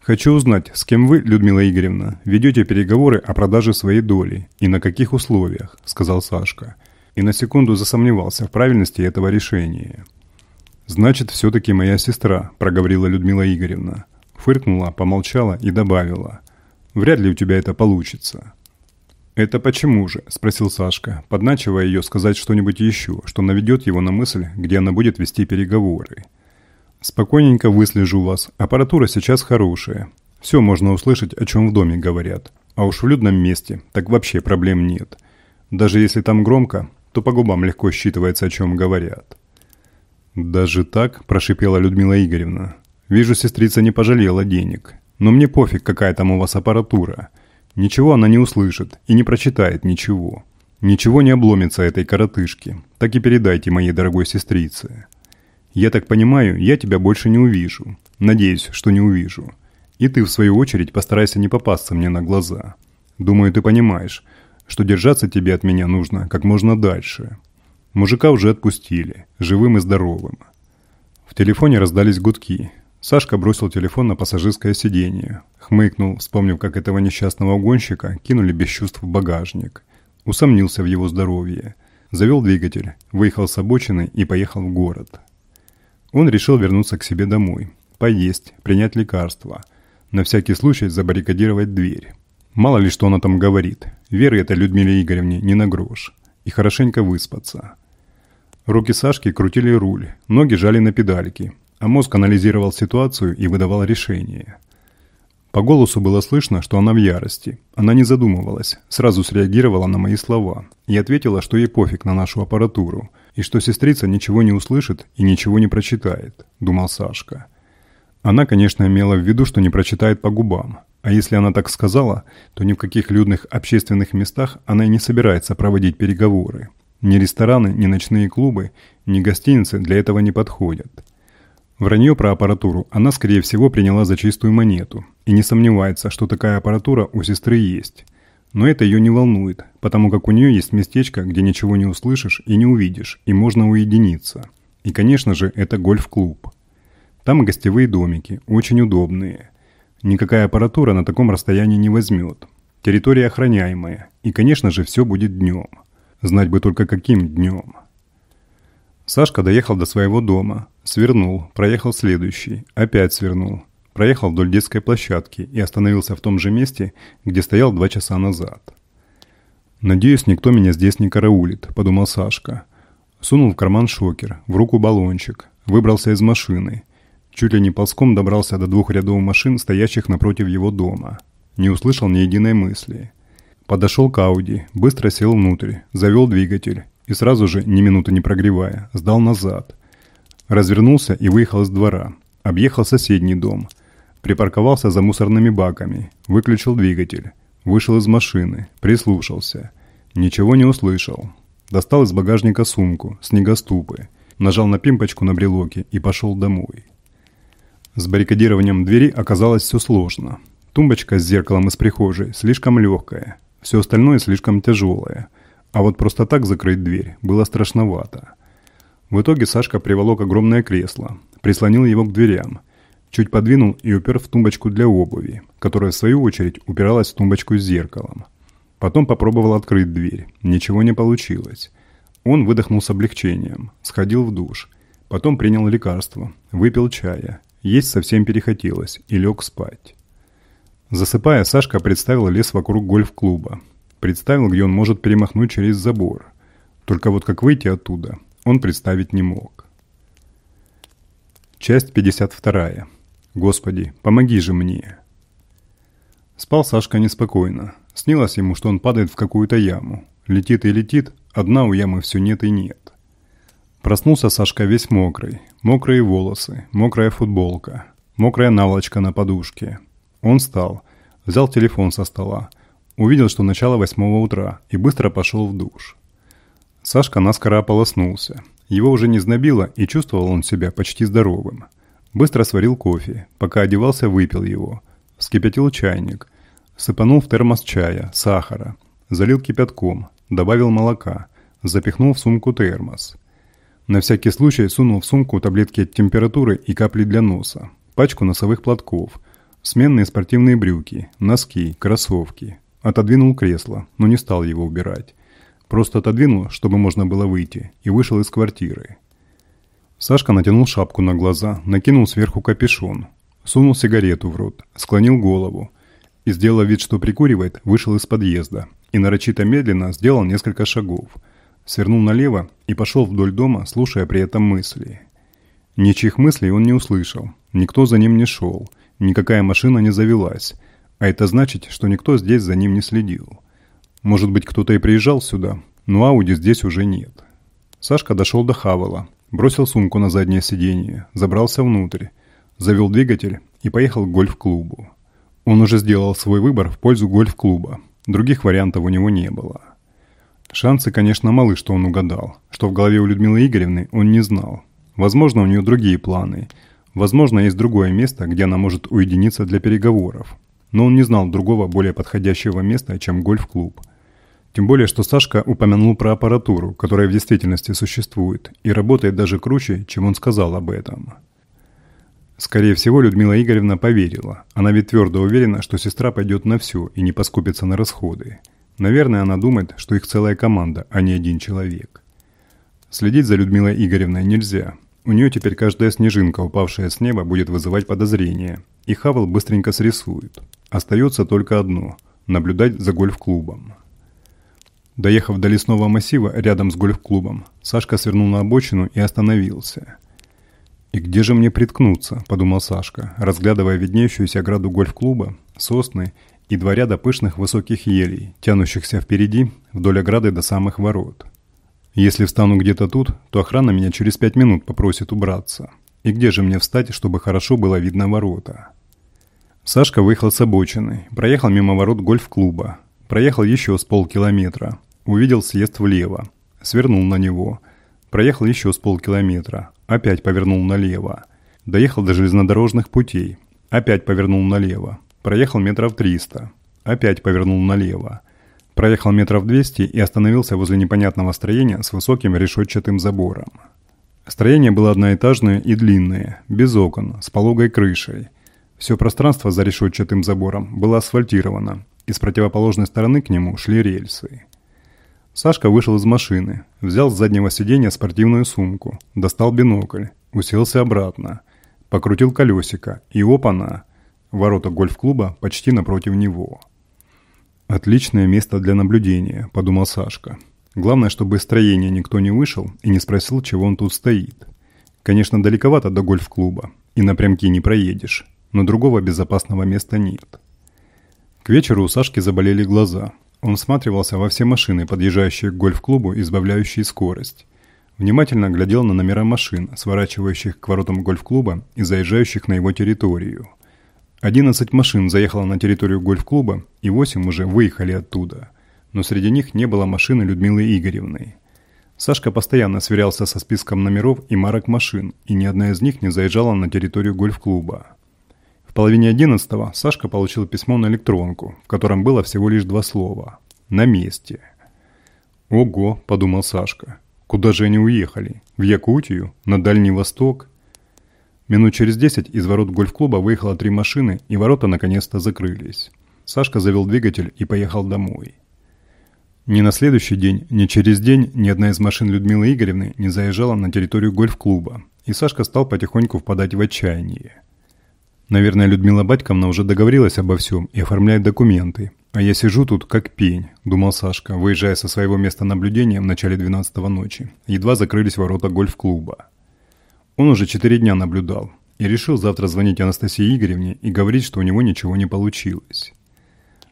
«Хочу узнать, с кем вы, Людмила Игоревна, ведете переговоры о продаже своей доли и на каких условиях», — сказал Сашка. И на секунду засомневался в правильности этого решения. «Значит, все-таки моя сестра», — проговорила Людмила Игоревна. Фыркнула, помолчала и добавила. «Вряд ли у тебя это получится». «Это почему же?» – спросил Сашка, подначивая ее сказать что-нибудь еще, что наведет его на мысль, где она будет вести переговоры. «Спокойненько выслежу вас. Аппаратура сейчас хорошая. Все можно услышать, о чем в доме говорят. А уж в людном месте так вообще проблем нет. Даже если там громко, то по губам легко считывается, о чем говорят». «Даже так?» – прошипела Людмила Игоревна. «Вижу, сестрица не пожалела денег. Но мне пофиг, какая там у вас аппаратура. Ничего она не услышит и не прочитает ничего. Ничего не обломится этой коротышке. Так и передайте моей дорогой сестрице. Я так понимаю, я тебя больше не увижу. Надеюсь, что не увижу. И ты, в свою очередь, постарайся не попасться мне на глаза. Думаю, ты понимаешь, что держаться тебе от меня нужно как можно дальше. Мужика уже отпустили, живым и здоровым. В телефоне раздались гудки. Сашка бросил телефон на пассажирское сиденье. Хмыкнул, вспомнив, как этого несчастного угонщика кинули без чувств в багажник. Усомнился в его здоровье. Завел двигатель, выехал с обочины и поехал в город. Он решил вернуться к себе домой. Поесть, принять лекарства. На всякий случай забаррикадировать дверь. Мало ли, что она там говорит. Веры это Людмиле Игоревне не на грош. И хорошенько выспаться. Руки Сашки крутили руль, ноги жали на педальки, а мозг анализировал ситуацию и выдавал решение. По голосу было слышно, что она в ярости. Она не задумывалась, сразу среагировала на мои слова и ответила, что ей пофиг на нашу аппаратуру, и что сестрица ничего не услышит и ничего не прочитает, думал Сашка. Она, конечно, имела в виду, что не прочитает по губам, а если она так сказала, то ни в каких людных общественных местах она и не собирается проводить переговоры. Ни рестораны, ни ночные клубы, ни гостиницы для этого не подходят. Вранье про аппаратуру она, скорее всего, приняла за чистую монету и не сомневается, что такая аппаратура у сестры есть. Но это ее не волнует, потому как у нее есть местечко, где ничего не услышишь и не увидишь, и можно уединиться. И, конечно же, это гольф-клуб. Там гостевые домики, очень удобные. Никакая аппаратура на таком расстоянии не возьмет. Территория охраняемая, и, конечно же, все будет днем. Знать бы только каким днем. Сашка доехал до своего дома, свернул, проехал следующий, опять свернул, проехал вдоль детской площадки и остановился в том же месте, где стоял два часа назад. «Надеюсь, никто меня здесь не караулит», – подумал Сашка. Сунул в карман шокер, в руку баллончик, выбрался из машины. Чуть ли не ползком добрался до двух рядов машин, стоящих напротив его дома. Не услышал ни единой мысли. Подошел к Ауди, быстро сел внутрь, завел двигатель и сразу же, ни минуты не прогревая, сдал назад. Развернулся и выехал из двора. Объехал соседний дом. Припарковался за мусорными баками. Выключил двигатель. Вышел из машины. Прислушался. Ничего не услышал. Достал из багажника сумку, снегоступы. Нажал на пимпочку на брелоке и пошел домой. С баррикадированием двери оказалось все сложно. Тумбочка с зеркалом из прихожей слишком легкая. Все остальное слишком тяжелое. А вот просто так закрыть дверь было страшновато. В итоге Сашка приволок огромное кресло, прислонил его к дверям, чуть подвинул и упер в тумбочку для обуви, которая в свою очередь упиралась в тумбочку с зеркалом. Потом попробовал открыть дверь. Ничего не получилось. Он выдохнул с облегчением, сходил в душ. Потом принял лекарство, выпил чая. Есть совсем перехотелось и лег спать. Засыпая, Сашка представил лес вокруг гольф-клуба. Представил, где он может перемахнуть через забор. Только вот как выйти оттуда, он представить не мог. Часть 52. Господи, помоги же мне. Спал Сашка неспокойно. Снилось ему, что он падает в какую-то яму. Летит и летит, одна у ямы все нет и нет. Проснулся Сашка весь мокрый. Мокрые волосы, мокрая футболка, мокрая наволочка на подушке. Он встал, взял телефон со стола, увидел, что начало восьмого утра и быстро пошел в душ. Сашка наскоро ополоснулся. Его уже не знобило, и чувствовал он себя почти здоровым. Быстро сварил кофе, пока одевался, выпил его. Вскипятил чайник. Сыпанул в термос чая, сахара. Залил кипятком, добавил молока. Запихнул в сумку термос. На всякий случай сунул в сумку таблетки от температуры и капли для носа. Пачку носовых платков. Сменные спортивные брюки, носки, кроссовки. Отодвинул кресло, но не стал его убирать. Просто отодвинул, чтобы можно было выйти, и вышел из квартиры. Сашка натянул шапку на глаза, накинул сверху капюшон, сунул сигарету в рот, склонил голову и, сделав вид, что прикуривает, вышел из подъезда и нарочито медленно сделал несколько шагов, свернул налево и пошел вдоль дома, слушая при этом мысли. Ничьих мыслей он не услышал, никто за ним не шел, никакая машина не завелась, а это значит, что никто здесь за ним не следил. Может быть, кто-то и приезжал сюда, но Ауди здесь уже нет. Сашка дошел до Хавела, бросил сумку на заднее сиденье, забрался внутрь, завел двигатель и поехал к гольф-клубу. Он уже сделал свой выбор в пользу гольф-клуба. Других вариантов у него не было. Шансы, конечно, малы, что он угадал. Что в голове у Людмилы Игоревны он не знал. Возможно, у нее другие планы. Возможно, есть другое место, где она может уединиться для переговоров но он не знал другого более подходящего места, чем гольф-клуб. Тем более, что Сашка упомянул про аппаратуру, которая в действительности существует, и работает даже круче, чем он сказал об этом. Скорее всего, Людмила Игоревна поверила. Она ведь твердо уверена, что сестра пойдет на все и не поскупится на расходы. Наверное, она думает, что их целая команда, а не один человек. Следить за Людмилой Игоревной нельзя. У нее теперь каждая снежинка, упавшая с неба, будет вызывать подозрения, и Хавел быстренько срисует. Остается только одно – наблюдать за гольф-клубом. Доехав до лесного массива рядом с гольф-клубом, Сашка свернул на обочину и остановился. «И где же мне приткнуться?» – подумал Сашка, разглядывая виднеющуюся ограду гольф-клуба, сосны и два ряда пышных высоких елей, тянущихся впереди вдоль ограды до самых ворот. «Если встану где-то тут, то охрана меня через пять минут попросит убраться. И где же мне встать, чтобы хорошо было видно ворота?» Сашка выехал с обочины, проехал мимо ворот гольф-клуба, проехал еще с полкилометра, увидел съезд влево, свернул на него, проехал еще с полкилометра, опять повернул налево, доехал до железнодорожных путей, опять повернул налево, проехал метров 300, опять повернул налево, проехал метров 200 и остановился возле непонятного строения с высоким решетчатым забором. Строение было одноэтажное и длинное, без окон, с пологой крышей – все пространство за решетчатым забором было асфальтировано, и с противоположной стороны к нему шли рельсы. Сашка вышел из машины, взял с заднего сиденья спортивную сумку, достал бинокль, уселся обратно, покрутил колесико, и опа-на! Ворота гольф-клуба почти напротив него. «Отличное место для наблюдения», – подумал Сашка. «Главное, чтобы из строения никто не вышел и не спросил, чего он тут стоит. Конечно, далековато до гольф-клуба, и напрямки не проедешь, но другого безопасного места нет. К вечеру у Сашки заболели глаза. Он всматривался во все машины, подъезжающие к гольф-клубу избавляющие скорость. Внимательно глядел на номера машин, сворачивающих к воротам гольф-клуба и заезжающих на его территорию. 11 машин заехало на территорию гольф-клуба, и 8 уже выехали оттуда. Но среди них не было машины Людмилы Игоревны. Сашка постоянно сверялся со списком номеров и марок машин, и ни одна из них не заезжала на территорию гольф-клуба половине одиннадцатого Сашка получил письмо на электронку, в котором было всего лишь два слова «На месте». «Ого», – подумал Сашка, – «куда же они уехали? В Якутию? На Дальний Восток?» Минут через десять из ворот гольф-клуба выехало три машины, и ворота наконец-то закрылись. Сашка завел двигатель и поехал домой. Ни на следующий день, ни через день ни одна из машин Людмилы Игоревны не заезжала на территорию гольф-клуба, и Сашка стал потихоньку впадать в отчаяние. Наверное, Людмила Батьковна уже договорилась обо всем и оформляет документы. А я сижу тут как пень, думал Сашка, выезжая со своего места наблюдения в начале 12 ночи. Едва закрылись ворота гольф-клуба. Он уже четыре дня наблюдал и решил завтра звонить Анастасии Игоревне и говорить, что у него ничего не получилось.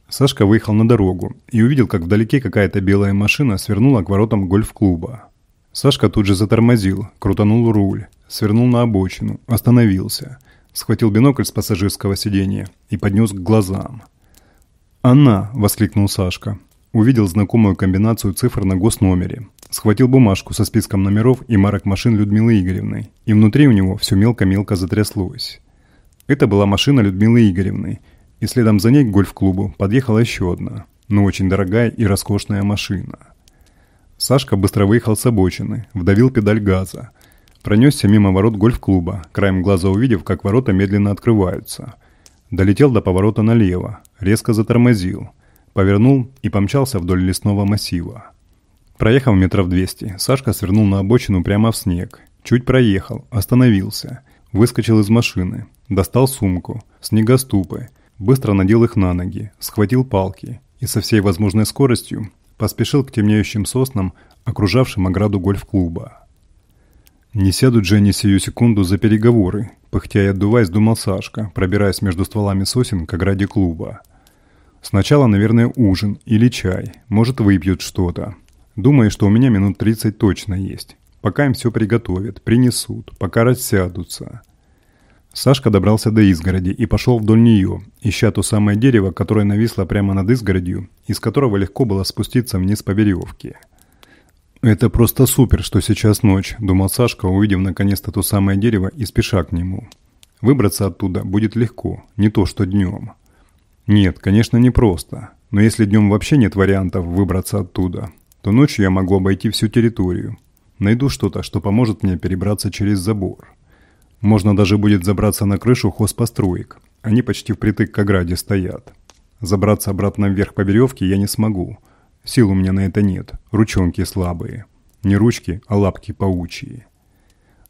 Сашка выехал на дорогу и увидел, как вдалеке какая-то белая машина свернула к воротам гольф-клуба. Сашка тут же затормозил, крутанул руль, свернул на обочину, остановился – схватил бинокль с пассажирского сиденья и поднес к глазам. «Она!» – воскликнул Сашка. Увидел знакомую комбинацию цифр на госномере. Схватил бумажку со списком номеров и марок машин Людмилы Игоревны. И внутри у него все мелко-мелко затряслось. Это была машина Людмилы Игоревны. И следом за ней к гольф-клубу подъехала еще одна, но очень дорогая и роскошная машина. Сашка быстро выехал с обочины, вдавил педаль газа, Пронесся мимо ворот гольф-клуба, краем глаза увидев, как ворота медленно открываются. Долетел до поворота налево, резко затормозил, повернул и помчался вдоль лесного массива. Проехав метров 200, Сашка свернул на обочину прямо в снег. Чуть проехал, остановился, выскочил из машины, достал сумку, снегоступы, быстро надел их на ноги, схватил палки и со всей возможной скоростью поспешил к темнеющим соснам, окружавшим ограду гольф-клуба. Не сядут же они сию секунду за переговоры, пыхтя и отдуваясь, думал Сашка, пробираясь между стволами сосен к ограде клуба. Сначала, наверное, ужин или чай, может, выпьют что-то. Думаю, что у меня минут 30 точно есть. Пока им все приготовят, принесут, пока рассядутся. Сашка добрался до изгороди и пошел вдоль нее, ища то самое дерево, которое нависло прямо над изгородью, из которого легко было спуститься вниз по веревке. «Это просто супер, что сейчас ночь», – думал Сашка, увидев наконец-то то самое дерево и спеша к нему. «Выбраться оттуда будет легко, не то что днем». Нет, конечно, не просто. Но если днем вообще нет вариантов выбраться оттуда, то ночью я могу обойти всю территорию. Найду что-то, что поможет мне перебраться через забор. Можно даже будет забраться на крышу хозпостроек. Они почти впритык к ограде стоят. Забраться обратно вверх по веревке я не смогу – Сил у меня на это нет, ручонки слабые. Не ручки, а лапки паучьи.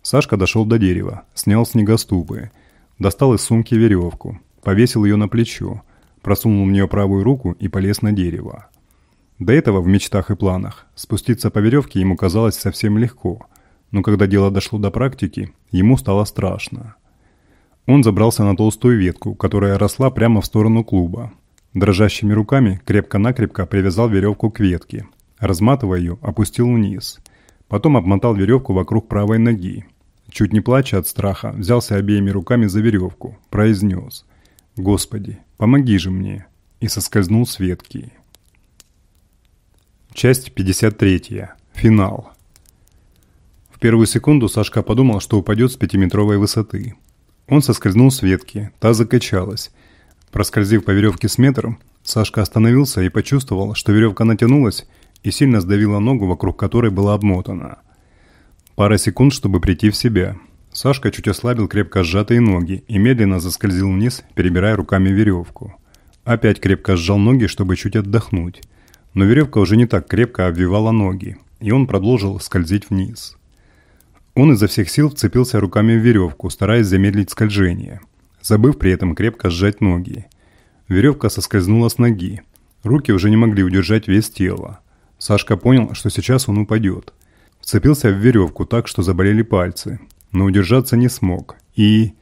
Сашка дошел до дерева, снял снегоступы, достал из сумки веревку, повесил ее на плечо, просунул в нее правую руку и полез на дерево. До этого в мечтах и планах спуститься по веревке ему казалось совсем легко, но когда дело дошло до практики, ему стало страшно. Он забрался на толстую ветку, которая росла прямо в сторону клуба, Дрожащими руками крепко-накрепко привязал веревку к ветке. Разматывая ее, опустил вниз. Потом обмотал веревку вокруг правой ноги. Чуть не плача от страха, взялся обеими руками за веревку, произнес «Господи, помоги же мне!» и соскользнул с ветки. Часть 53. Финал. В первую секунду Сашка подумал, что упадет с пятиметровой высоты. Он соскользнул с ветки, та закачалась – Проскользив по веревке с метром, Сашка остановился и почувствовал, что веревка натянулась и сильно сдавила ногу, вокруг которой была обмотана. Пара секунд, чтобы прийти в себя. Сашка чуть ослабил крепко сжатые ноги и медленно заскользил вниз, перебирая руками веревку. Опять крепко сжал ноги, чтобы чуть отдохнуть. Но веревка уже не так крепко обвивала ноги, и он продолжил скользить вниз. Он изо всех сил вцепился руками в веревку, стараясь замедлить скольжение – забыв при этом крепко сжать ноги. Веревка соскользнула с ноги. Руки уже не могли удержать вес тела. Сашка понял, что сейчас он упадет. Вцепился в веревку так, что заболели пальцы, но удержаться не смог. И...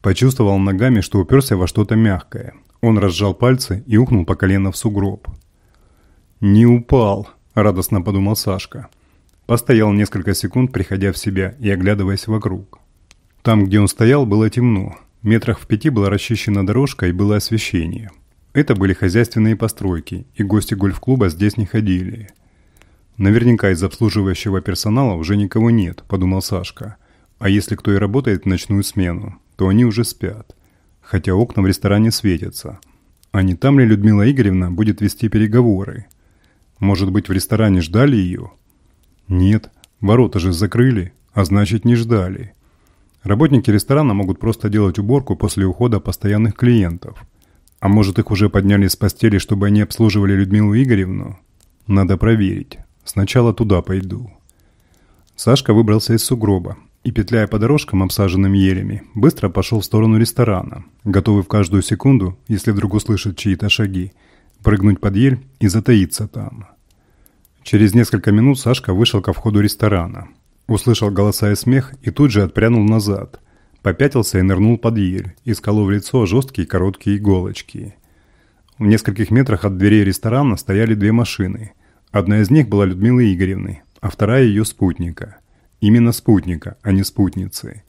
Почувствовал ногами, что уперся во что-то мягкое. Он разжал пальцы и ухнул по колено в сугроб. «Не упал», – радостно подумал Сашка. Постоял несколько секунд, приходя в себя и оглядываясь вокруг. Там, где он стоял, было темно. Метрах в пяти была расчищена дорожка и было освещение. Это были хозяйственные постройки, и гости гольф-клуба здесь не ходили. Наверняка из обслуживающего персонала уже никого нет, подумал Сашка. А если кто и работает в ночную смену, то они уже спят. Хотя окна в ресторане светятся. А не там ли Людмила Игоревна будет вести переговоры? Может быть, в ресторане ждали ее? Нет, ворота же закрыли, а значит не ждали. Работники ресторана могут просто делать уборку после ухода постоянных клиентов. А может их уже подняли с постели, чтобы они обслуживали Людмилу Игоревну? Надо проверить. Сначала туда пойду. Сашка выбрался из сугроба и, петляя по дорожкам, обсаженным елями, быстро пошел в сторону ресторана, готовый в каждую секунду, если вдруг услышит чьи-то шаги, прыгнуть под ель и затаиться там. Через несколько минут Сашка вышел ко входу ресторана, услышал голоса и смех и тут же отпрянул назад, попятился и нырнул под ель, исколов в лицо жесткие короткие иголочки. В нескольких метрах от дверей ресторана стояли две машины. Одна из них была Людмилы Игоревны, а вторая ее спутника – Именно спутника, а не спутницы.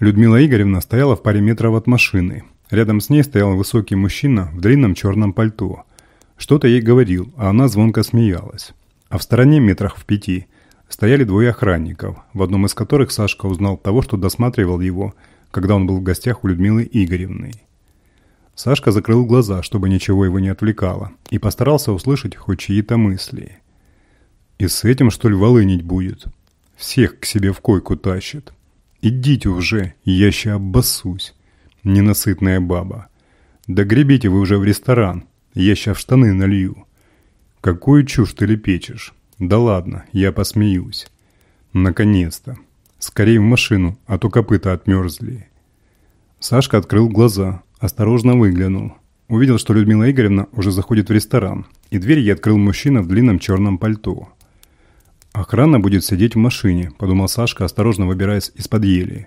Людмила Игоревна стояла в паре метров от машины. Рядом с ней стоял высокий мужчина в длинном черном пальто. Что-то ей говорил, а она звонко смеялась. А в стороне метрах в пяти стояли двое охранников, в одном из которых Сашка узнал того, что досматривал его, когда он был в гостях у Людмилы Игоревны. Сашка закрыл глаза, чтобы ничего его не отвлекало, и постарался услышать хоть чьи-то мысли. «И с этим, что ли, волынить будет?» Всех к себе в койку тащит. Идите уже, я ща обоссусь. Ненасытная баба. Да гребите вы уже в ресторан, я ща в штаны налью. Какую чушь ты лепечешь? Да ладно, я посмеюсь. Наконец-то. Скорей в машину, а то копыта отмерзли. Сашка открыл глаза, осторожно выглянул. Увидел, что Людмила Игоревна уже заходит в ресторан, и дверь ей открыл мужчина в длинном черном пальто. «Охрана будет сидеть в машине», – подумал Сашка, осторожно выбираясь из-под ели.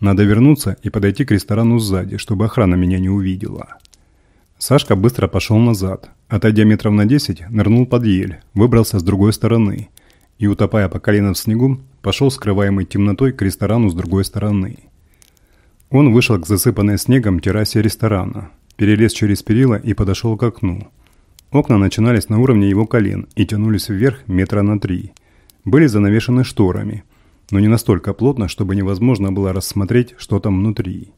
«Надо вернуться и подойти к ресторану сзади, чтобы охрана меня не увидела». Сашка быстро пошел назад. Отойдя метров на десять, нырнул под ель, выбрался с другой стороны и, утопая по колено в снегу, пошел скрываемой темнотой к ресторану с другой стороны. Он вышел к засыпанной снегом террасе ресторана, перелез через перила и подошел к окну. Окна начинались на уровне его колен и тянулись вверх метра на три – были занавешены шторами, но не настолько плотно, чтобы невозможно было рассмотреть, что там внутри.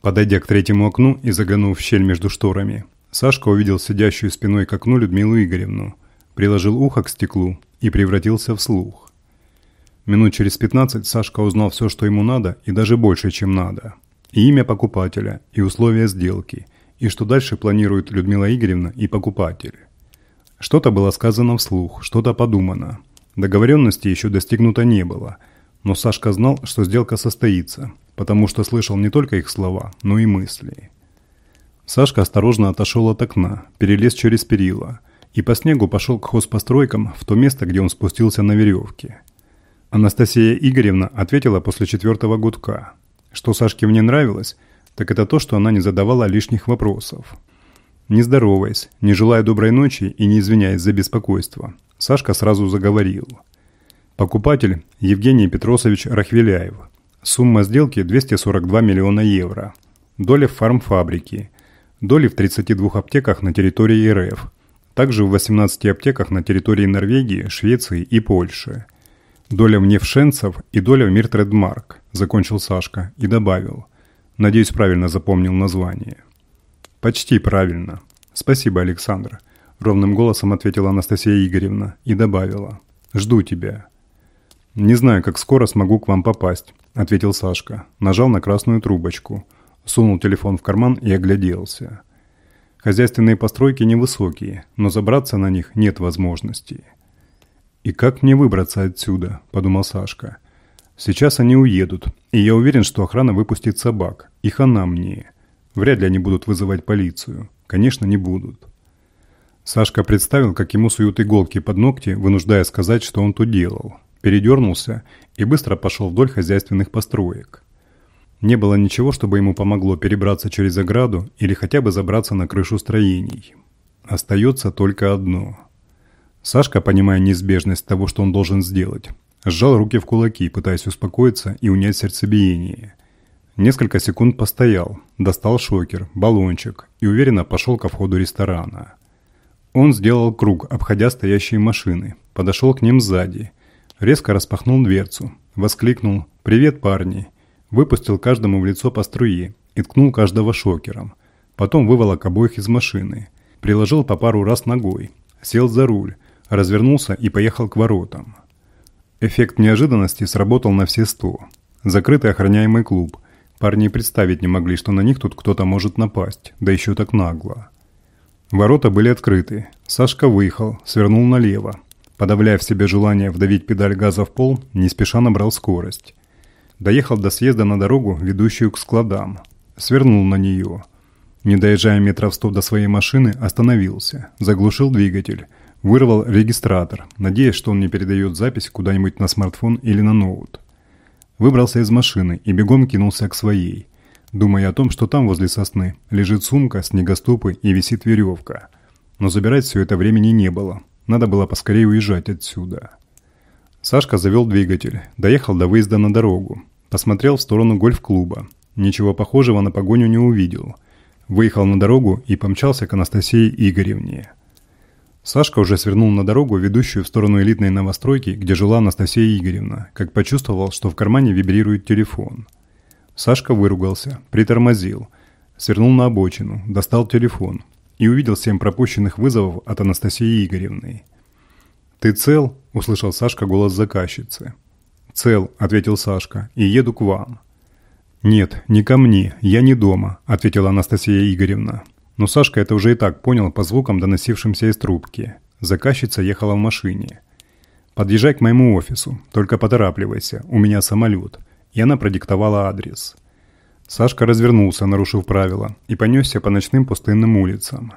Подойдя к третьему окну и заглянув в щель между шторами, Сашка увидел сидящую спиной к окну Людмилу Игоревну, приложил ухо к стеклу и превратился в слух. Минут через 15 Сашка узнал все, что ему надо, и даже больше, чем надо. И имя покупателя, и условия сделки, и что дальше планирует Людмила Игоревна и покупатель. Что-то было сказано вслух, что-то подумано. Договоренности еще достигнуто не было, но Сашка знал, что сделка состоится, потому что слышал не только их слова, но и мысли. Сашка осторожно отошел от окна, перелез через перила и по снегу пошел к хозпостройкам в то место, где он спустился на веревке. Анастасия Игоревна ответила после четвертого гудка. Что Сашке мне нравилось, так это то, что она не задавала лишних вопросов. Не здороваясь, не желая доброй ночи и не извиняясь за беспокойство, Сашка сразу заговорил. Покупатель Евгений Петросович Рахвеляев. Сумма сделки 242 миллиона евро. Доля в фармфабрике. Доли в 32 аптеках на территории РФ. Также в 18 аптеках на территории Норвегии, Швеции и Польши. Доля в Невшенцев и доля в Миртредмарк, закончил Сашка и добавил. Надеюсь, правильно запомнил название. Почти правильно. Спасибо, Александр. – ровным голосом ответила Анастасия Игоревна и добавила. «Жду тебя». «Не знаю, как скоро смогу к вам попасть», – ответил Сашка. Нажал на красную трубочку. Сунул телефон в карман и огляделся. Хозяйственные постройки невысокие, но забраться на них нет возможности. «И как мне выбраться отсюда?» – подумал Сашка. «Сейчас они уедут, и я уверен, что охрана выпустит собак. Их она мне. Вряд ли они будут вызывать полицию. Конечно, не будут». Сашка представил, как ему суют иголки под ногти, вынуждая сказать, что он тут делал. Передернулся и быстро пошел вдоль хозяйственных построек. Не было ничего, чтобы ему помогло перебраться через ограду или хотя бы забраться на крышу строений. Остается только одно. Сашка, понимая неизбежность того, что он должен сделать, сжал руки в кулаки, пытаясь успокоиться и унять сердцебиение. Несколько секунд постоял, достал шокер, баллончик и уверенно пошел ко входу ресторана. Он сделал круг, обходя стоящие машины, подошел к ним сзади, резко распахнул дверцу, воскликнул «Привет, парни!», выпустил каждому в лицо по струе и ткнул каждого шокером. Потом выволок обоих из машины, приложил по пару раз ногой, сел за руль, развернулся и поехал к воротам. Эффект неожиданности сработал на все сто. Закрытый охраняемый клуб. Парни представить не могли, что на них тут кто-то может напасть, да еще так нагло. Ворота были открыты. Сашка выехал, свернул налево. Подавляя в себе желание вдавить педаль газа в пол, не спеша набрал скорость. Доехал до съезда на дорогу, ведущую к складам. Свернул на нее. Не доезжая метров сто до своей машины, остановился. Заглушил двигатель. Вырвал регистратор, надеясь, что он не передает запись куда-нибудь на смартфон или на ноут. Выбрался из машины и бегом кинулся к своей, думая о том, что там возле сосны лежит сумка, снегоступы и висит веревка. Но забирать все это времени не было. Надо было поскорее уезжать отсюда. Сашка завел двигатель, доехал до выезда на дорогу. Посмотрел в сторону гольф-клуба. Ничего похожего на погоню не увидел. Выехал на дорогу и помчался к Анастасии Игоревне. Сашка уже свернул на дорогу, ведущую в сторону элитной новостройки, где жила Анастасия Игоревна, как почувствовал, что в кармане вибрирует телефон. Сашка выругался, притормозил, свернул на обочину, достал телефон и увидел семь пропущенных вызовов от Анастасии Игоревны. «Ты цел?» – услышал Сашка голос заказчицы. «Цел», – ответил Сашка, – «и еду к вам». «Нет, не ко мне, я не дома», – ответила Анастасия Игоревна. Но Сашка это уже и так понял по звукам, доносившимся из трубки. Заказчица ехала в машине. «Подъезжай к моему офису, только поторапливайся, у меня самолет». И она продиктовала адрес. Сашка развернулся, нарушив правила, и понесся по ночным пустынным улицам.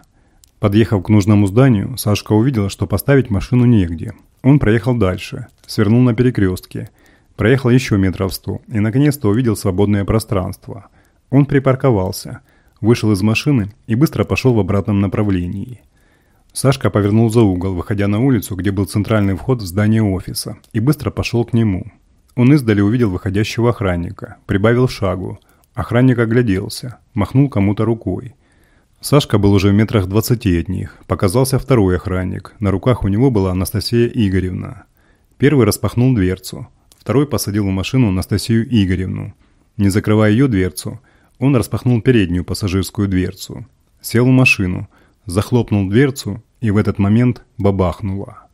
Подъехав к нужному зданию, Сашка увидел, что поставить машину негде. Он проехал дальше, свернул на перекрестке, проехал еще метров сто и наконец-то увидел свободное пространство. Он припарковался, вышел из машины и быстро пошел в обратном направлении. Сашка повернул за угол, выходя на улицу, где был центральный вход в здание офиса, и быстро пошел к нему. Он издали увидел выходящего охранника, прибавил шагу. Охранник огляделся, махнул кому-то рукой. Сашка был уже в метрах двадцати от них. Показался второй охранник. На руках у него была Анастасия Игоревна. Первый распахнул дверцу. Второй посадил в машину Анастасию Игоревну. Не закрывая ее дверцу, он распахнул переднюю пассажирскую дверцу. Сел в машину, захлопнул дверцу, и в этот момент бабахнуло.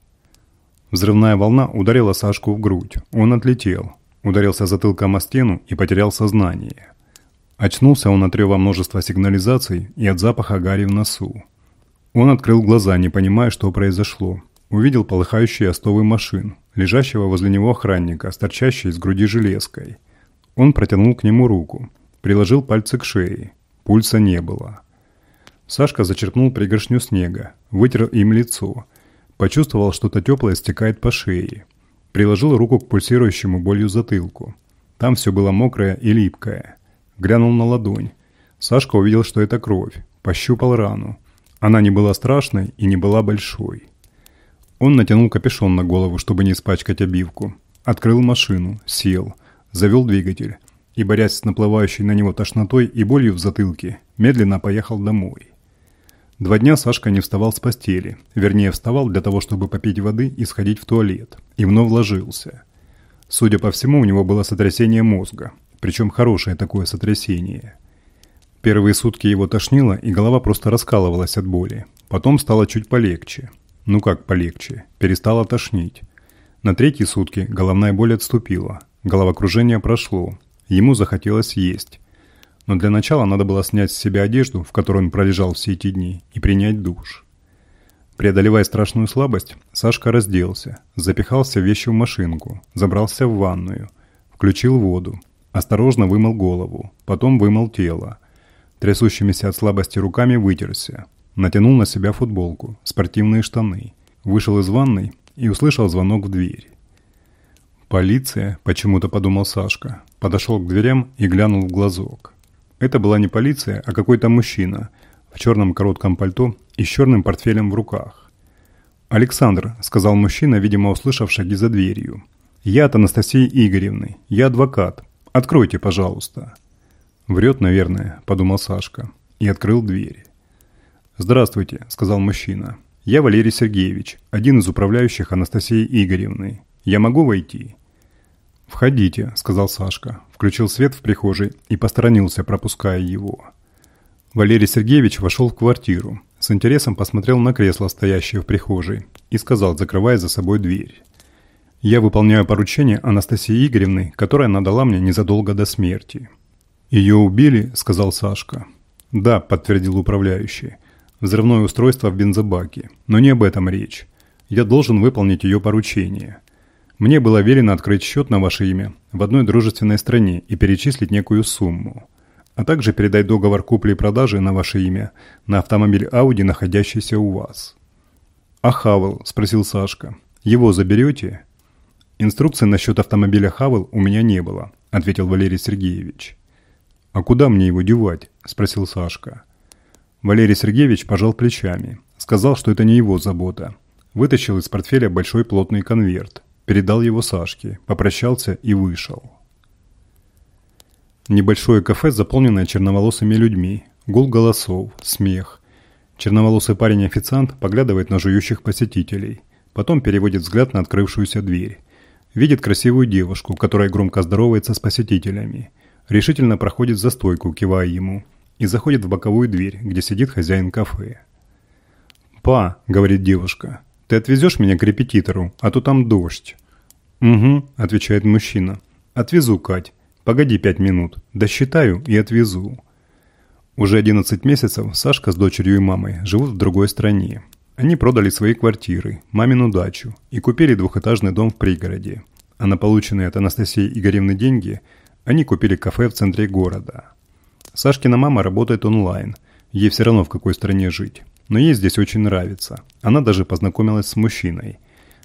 Взрывная волна ударила Сашку в грудь. Он отлетел, ударился затылком о стену и потерял сознание. Очнулся он от рева множества сигнализаций и от запаха гари в носу. Он открыл глаза, не понимая, что произошло. Увидел полыхающий остовы машин, лежащего возле него охранника, с из груди железкой. Он протянул к нему руку, приложил пальцы к шее. Пульса не было. Сашка зачерпнул пригоршню снега, вытер им лицо. Почувствовал, что-то теплое стекает по шее. Приложил руку к пульсирующему болью затылку. Там все было мокрое и липкое. Глянул на ладонь. Сашка увидел, что это кровь. Пощупал рану. Она не была страшной и не была большой. Он натянул капюшон на голову, чтобы не испачкать обивку. Открыл машину, сел, завел двигатель и, борясь с наплывающей на него тошнотой и болью в затылке, медленно поехал домой. Два дня Сашка не вставал с постели, вернее вставал для того, чтобы попить воды и сходить в туалет, и вновь ложился. Судя по всему, у него было сотрясение мозга, причем хорошее такое сотрясение. Первые сутки его тошнило, и голова просто раскалывалась от боли. Потом стало чуть полегче. Ну как полегче? Перестало тошнить. На третьи сутки головная боль отступила. Головокружение прошло. Ему захотелось есть. Но для начала надо было снять с себя одежду, в которой он пролежал все эти дни, и принять душ. Преодолевая страшную слабость, Сашка разделся, запихался вещи в машинку, забрался в ванную, включил воду, Осторожно вымыл голову, потом вымыл тело. Трясущимися от слабости руками вытерся. Натянул на себя футболку, спортивные штаны. Вышел из ванной и услышал звонок в дверь. «Полиция?» – почему-то подумал Сашка. Подошел к дверям и глянул в глазок. Это была не полиция, а какой-то мужчина в черном коротком пальто и с черным портфелем в руках. «Александр», – сказал мужчина, видимо, услышав шаги за дверью. «Я от Анастасии Игоревны. Я адвокат. Откройте, пожалуйста». «Врет, наверное», – подумал Сашка. И открыл дверь. «Здравствуйте», – сказал мужчина. «Я Валерий Сергеевич, один из управляющих Анастасии Игоревны. Я могу войти?» «Входите», – сказал Сашка. Включил свет в прихожей и посторонился, пропуская его. Валерий Сергеевич вошел в квартиру. С интересом посмотрел на кресло, стоящее в прихожей, и сказал, закрывая за собой дверь. Я выполняю поручение Анастасии Игоревны, которое она дала мне незадолго до смерти. «Ее убили?» – сказал Сашка. «Да», – подтвердил управляющий. «Взрывное устройство в бензобаке. Но не об этом речь. Я должен выполнить ее поручение. Мне было велено открыть счет на ваше имя в одной дружественной стране и перечислить некую сумму, а также передать договор купли и продажи на ваше имя на автомобиль Audi, находящийся у вас. «А Хавел?» – спросил Сашка. «Его заберете?» «Инструкции насчет автомобиля Хавел у меня не было», – ответил Валерий Сергеевич. «А куда мне его девать?» – спросил Сашка. Валерий Сергеевич пожал плечами. Сказал, что это не его забота. Вытащил из портфеля большой плотный конверт передал его Сашке, попрощался и вышел. Небольшое кафе, заполненное черноволосыми людьми, гул голосов, смех. Черноволосый парень-официант поглядывает на жующих посетителей, потом переводит взгляд на открывшуюся дверь. Видит красивую девушку, которая громко здоровается с посетителями. Решительно проходит за стойку, кивая ему, и заходит в боковую дверь, где сидит хозяин кафе. «Па», — говорит девушка, ты отвезешь меня к репетитору, а то там дождь». «Угу», – отвечает мужчина. «Отвезу, Кать. Погоди пять минут. Досчитаю и отвезу». Уже 11 месяцев Сашка с дочерью и мамой живут в другой стране. Они продали свои квартиры, мамину дачу и купили двухэтажный дом в пригороде. А на полученные от Анастасии Игоревны деньги они купили кафе в центре города. Сашкина мама работает онлайн. Ей все равно в какой стране жить. Но ей здесь очень нравится. Она даже познакомилась с мужчиной.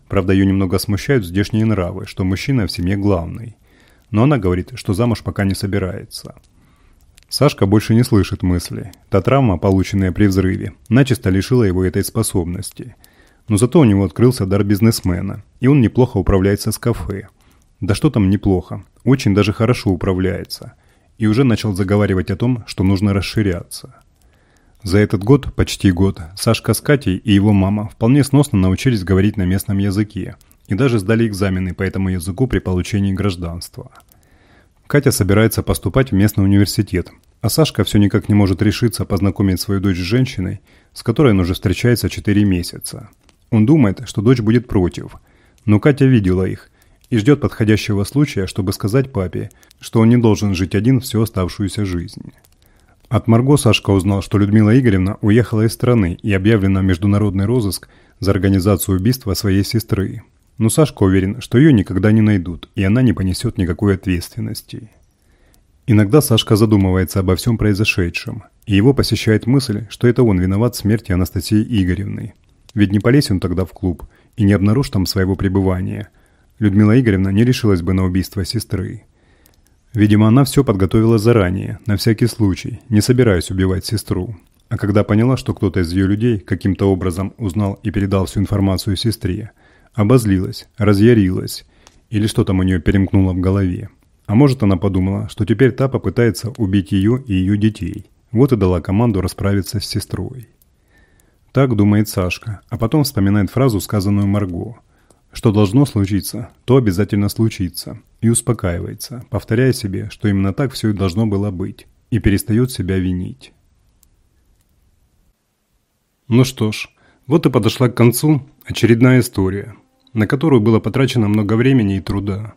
Правда, ее немного смущают здешние нравы, что мужчина в семье главный. Но она говорит, что замуж пока не собирается. Сашка больше не слышит мысли. Та травма, полученная при взрыве, начисто лишила его этой способности. Но зато у него открылся дар бизнесмена, и он неплохо управляется с кафе. Да что там неплохо, очень даже хорошо управляется. И уже начал заговаривать о том, что нужно расширяться. За этот год, почти год, Сашка с Катей и его мама вполне сносно научились говорить на местном языке и даже сдали экзамены по этому языку при получении гражданства. Катя собирается поступать в местный университет, а Сашка все никак не может решиться познакомить свою дочь с женщиной, с которой он уже встречается 4 месяца. Он думает, что дочь будет против, но Катя видела их и ждет подходящего случая, чтобы сказать папе, что он не должен жить один всю оставшуюся жизнь. От Марго Сашка узнал, что Людмила Игоревна уехала из страны и объявлена международный розыск за организацию убийства своей сестры. Но Сашка уверен, что ее никогда не найдут, и она не понесет никакой ответственности. Иногда Сашка задумывается обо всем произошедшем, и его посещает мысль, что это он виноват в смерти Анастасии Игоревны. Ведь не полезь он тогда в клуб и не обнаружь там своего пребывания. Людмила Игоревна не решилась бы на убийство сестры. Видимо, она все подготовила заранее, на всякий случай, не собираясь убивать сестру. А когда поняла, что кто-то из ее людей каким-то образом узнал и передал всю информацию сестре, обозлилась, разъярилась, или что там у нее перемкнуло в голове. А может, она подумала, что теперь та попытается убить ее и ее детей. Вот и дала команду расправиться с сестрой. Так думает Сашка, а потом вспоминает фразу, сказанную Марго – что должно случиться, то обязательно случится. И успокаивается, повторяя себе, что именно так все и должно было быть. И перестает себя винить. Ну что ж, вот и подошла к концу очередная история, на которую было потрачено много времени и труда.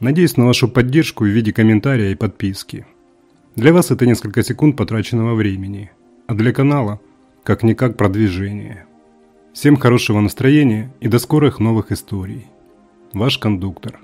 Надеюсь на вашу поддержку в виде комментария и подписки. Для вас это несколько секунд потраченного времени, а для канала – как-никак продвижение. Всем хорошего настроения и до скорых новых историй. Ваш кондуктор.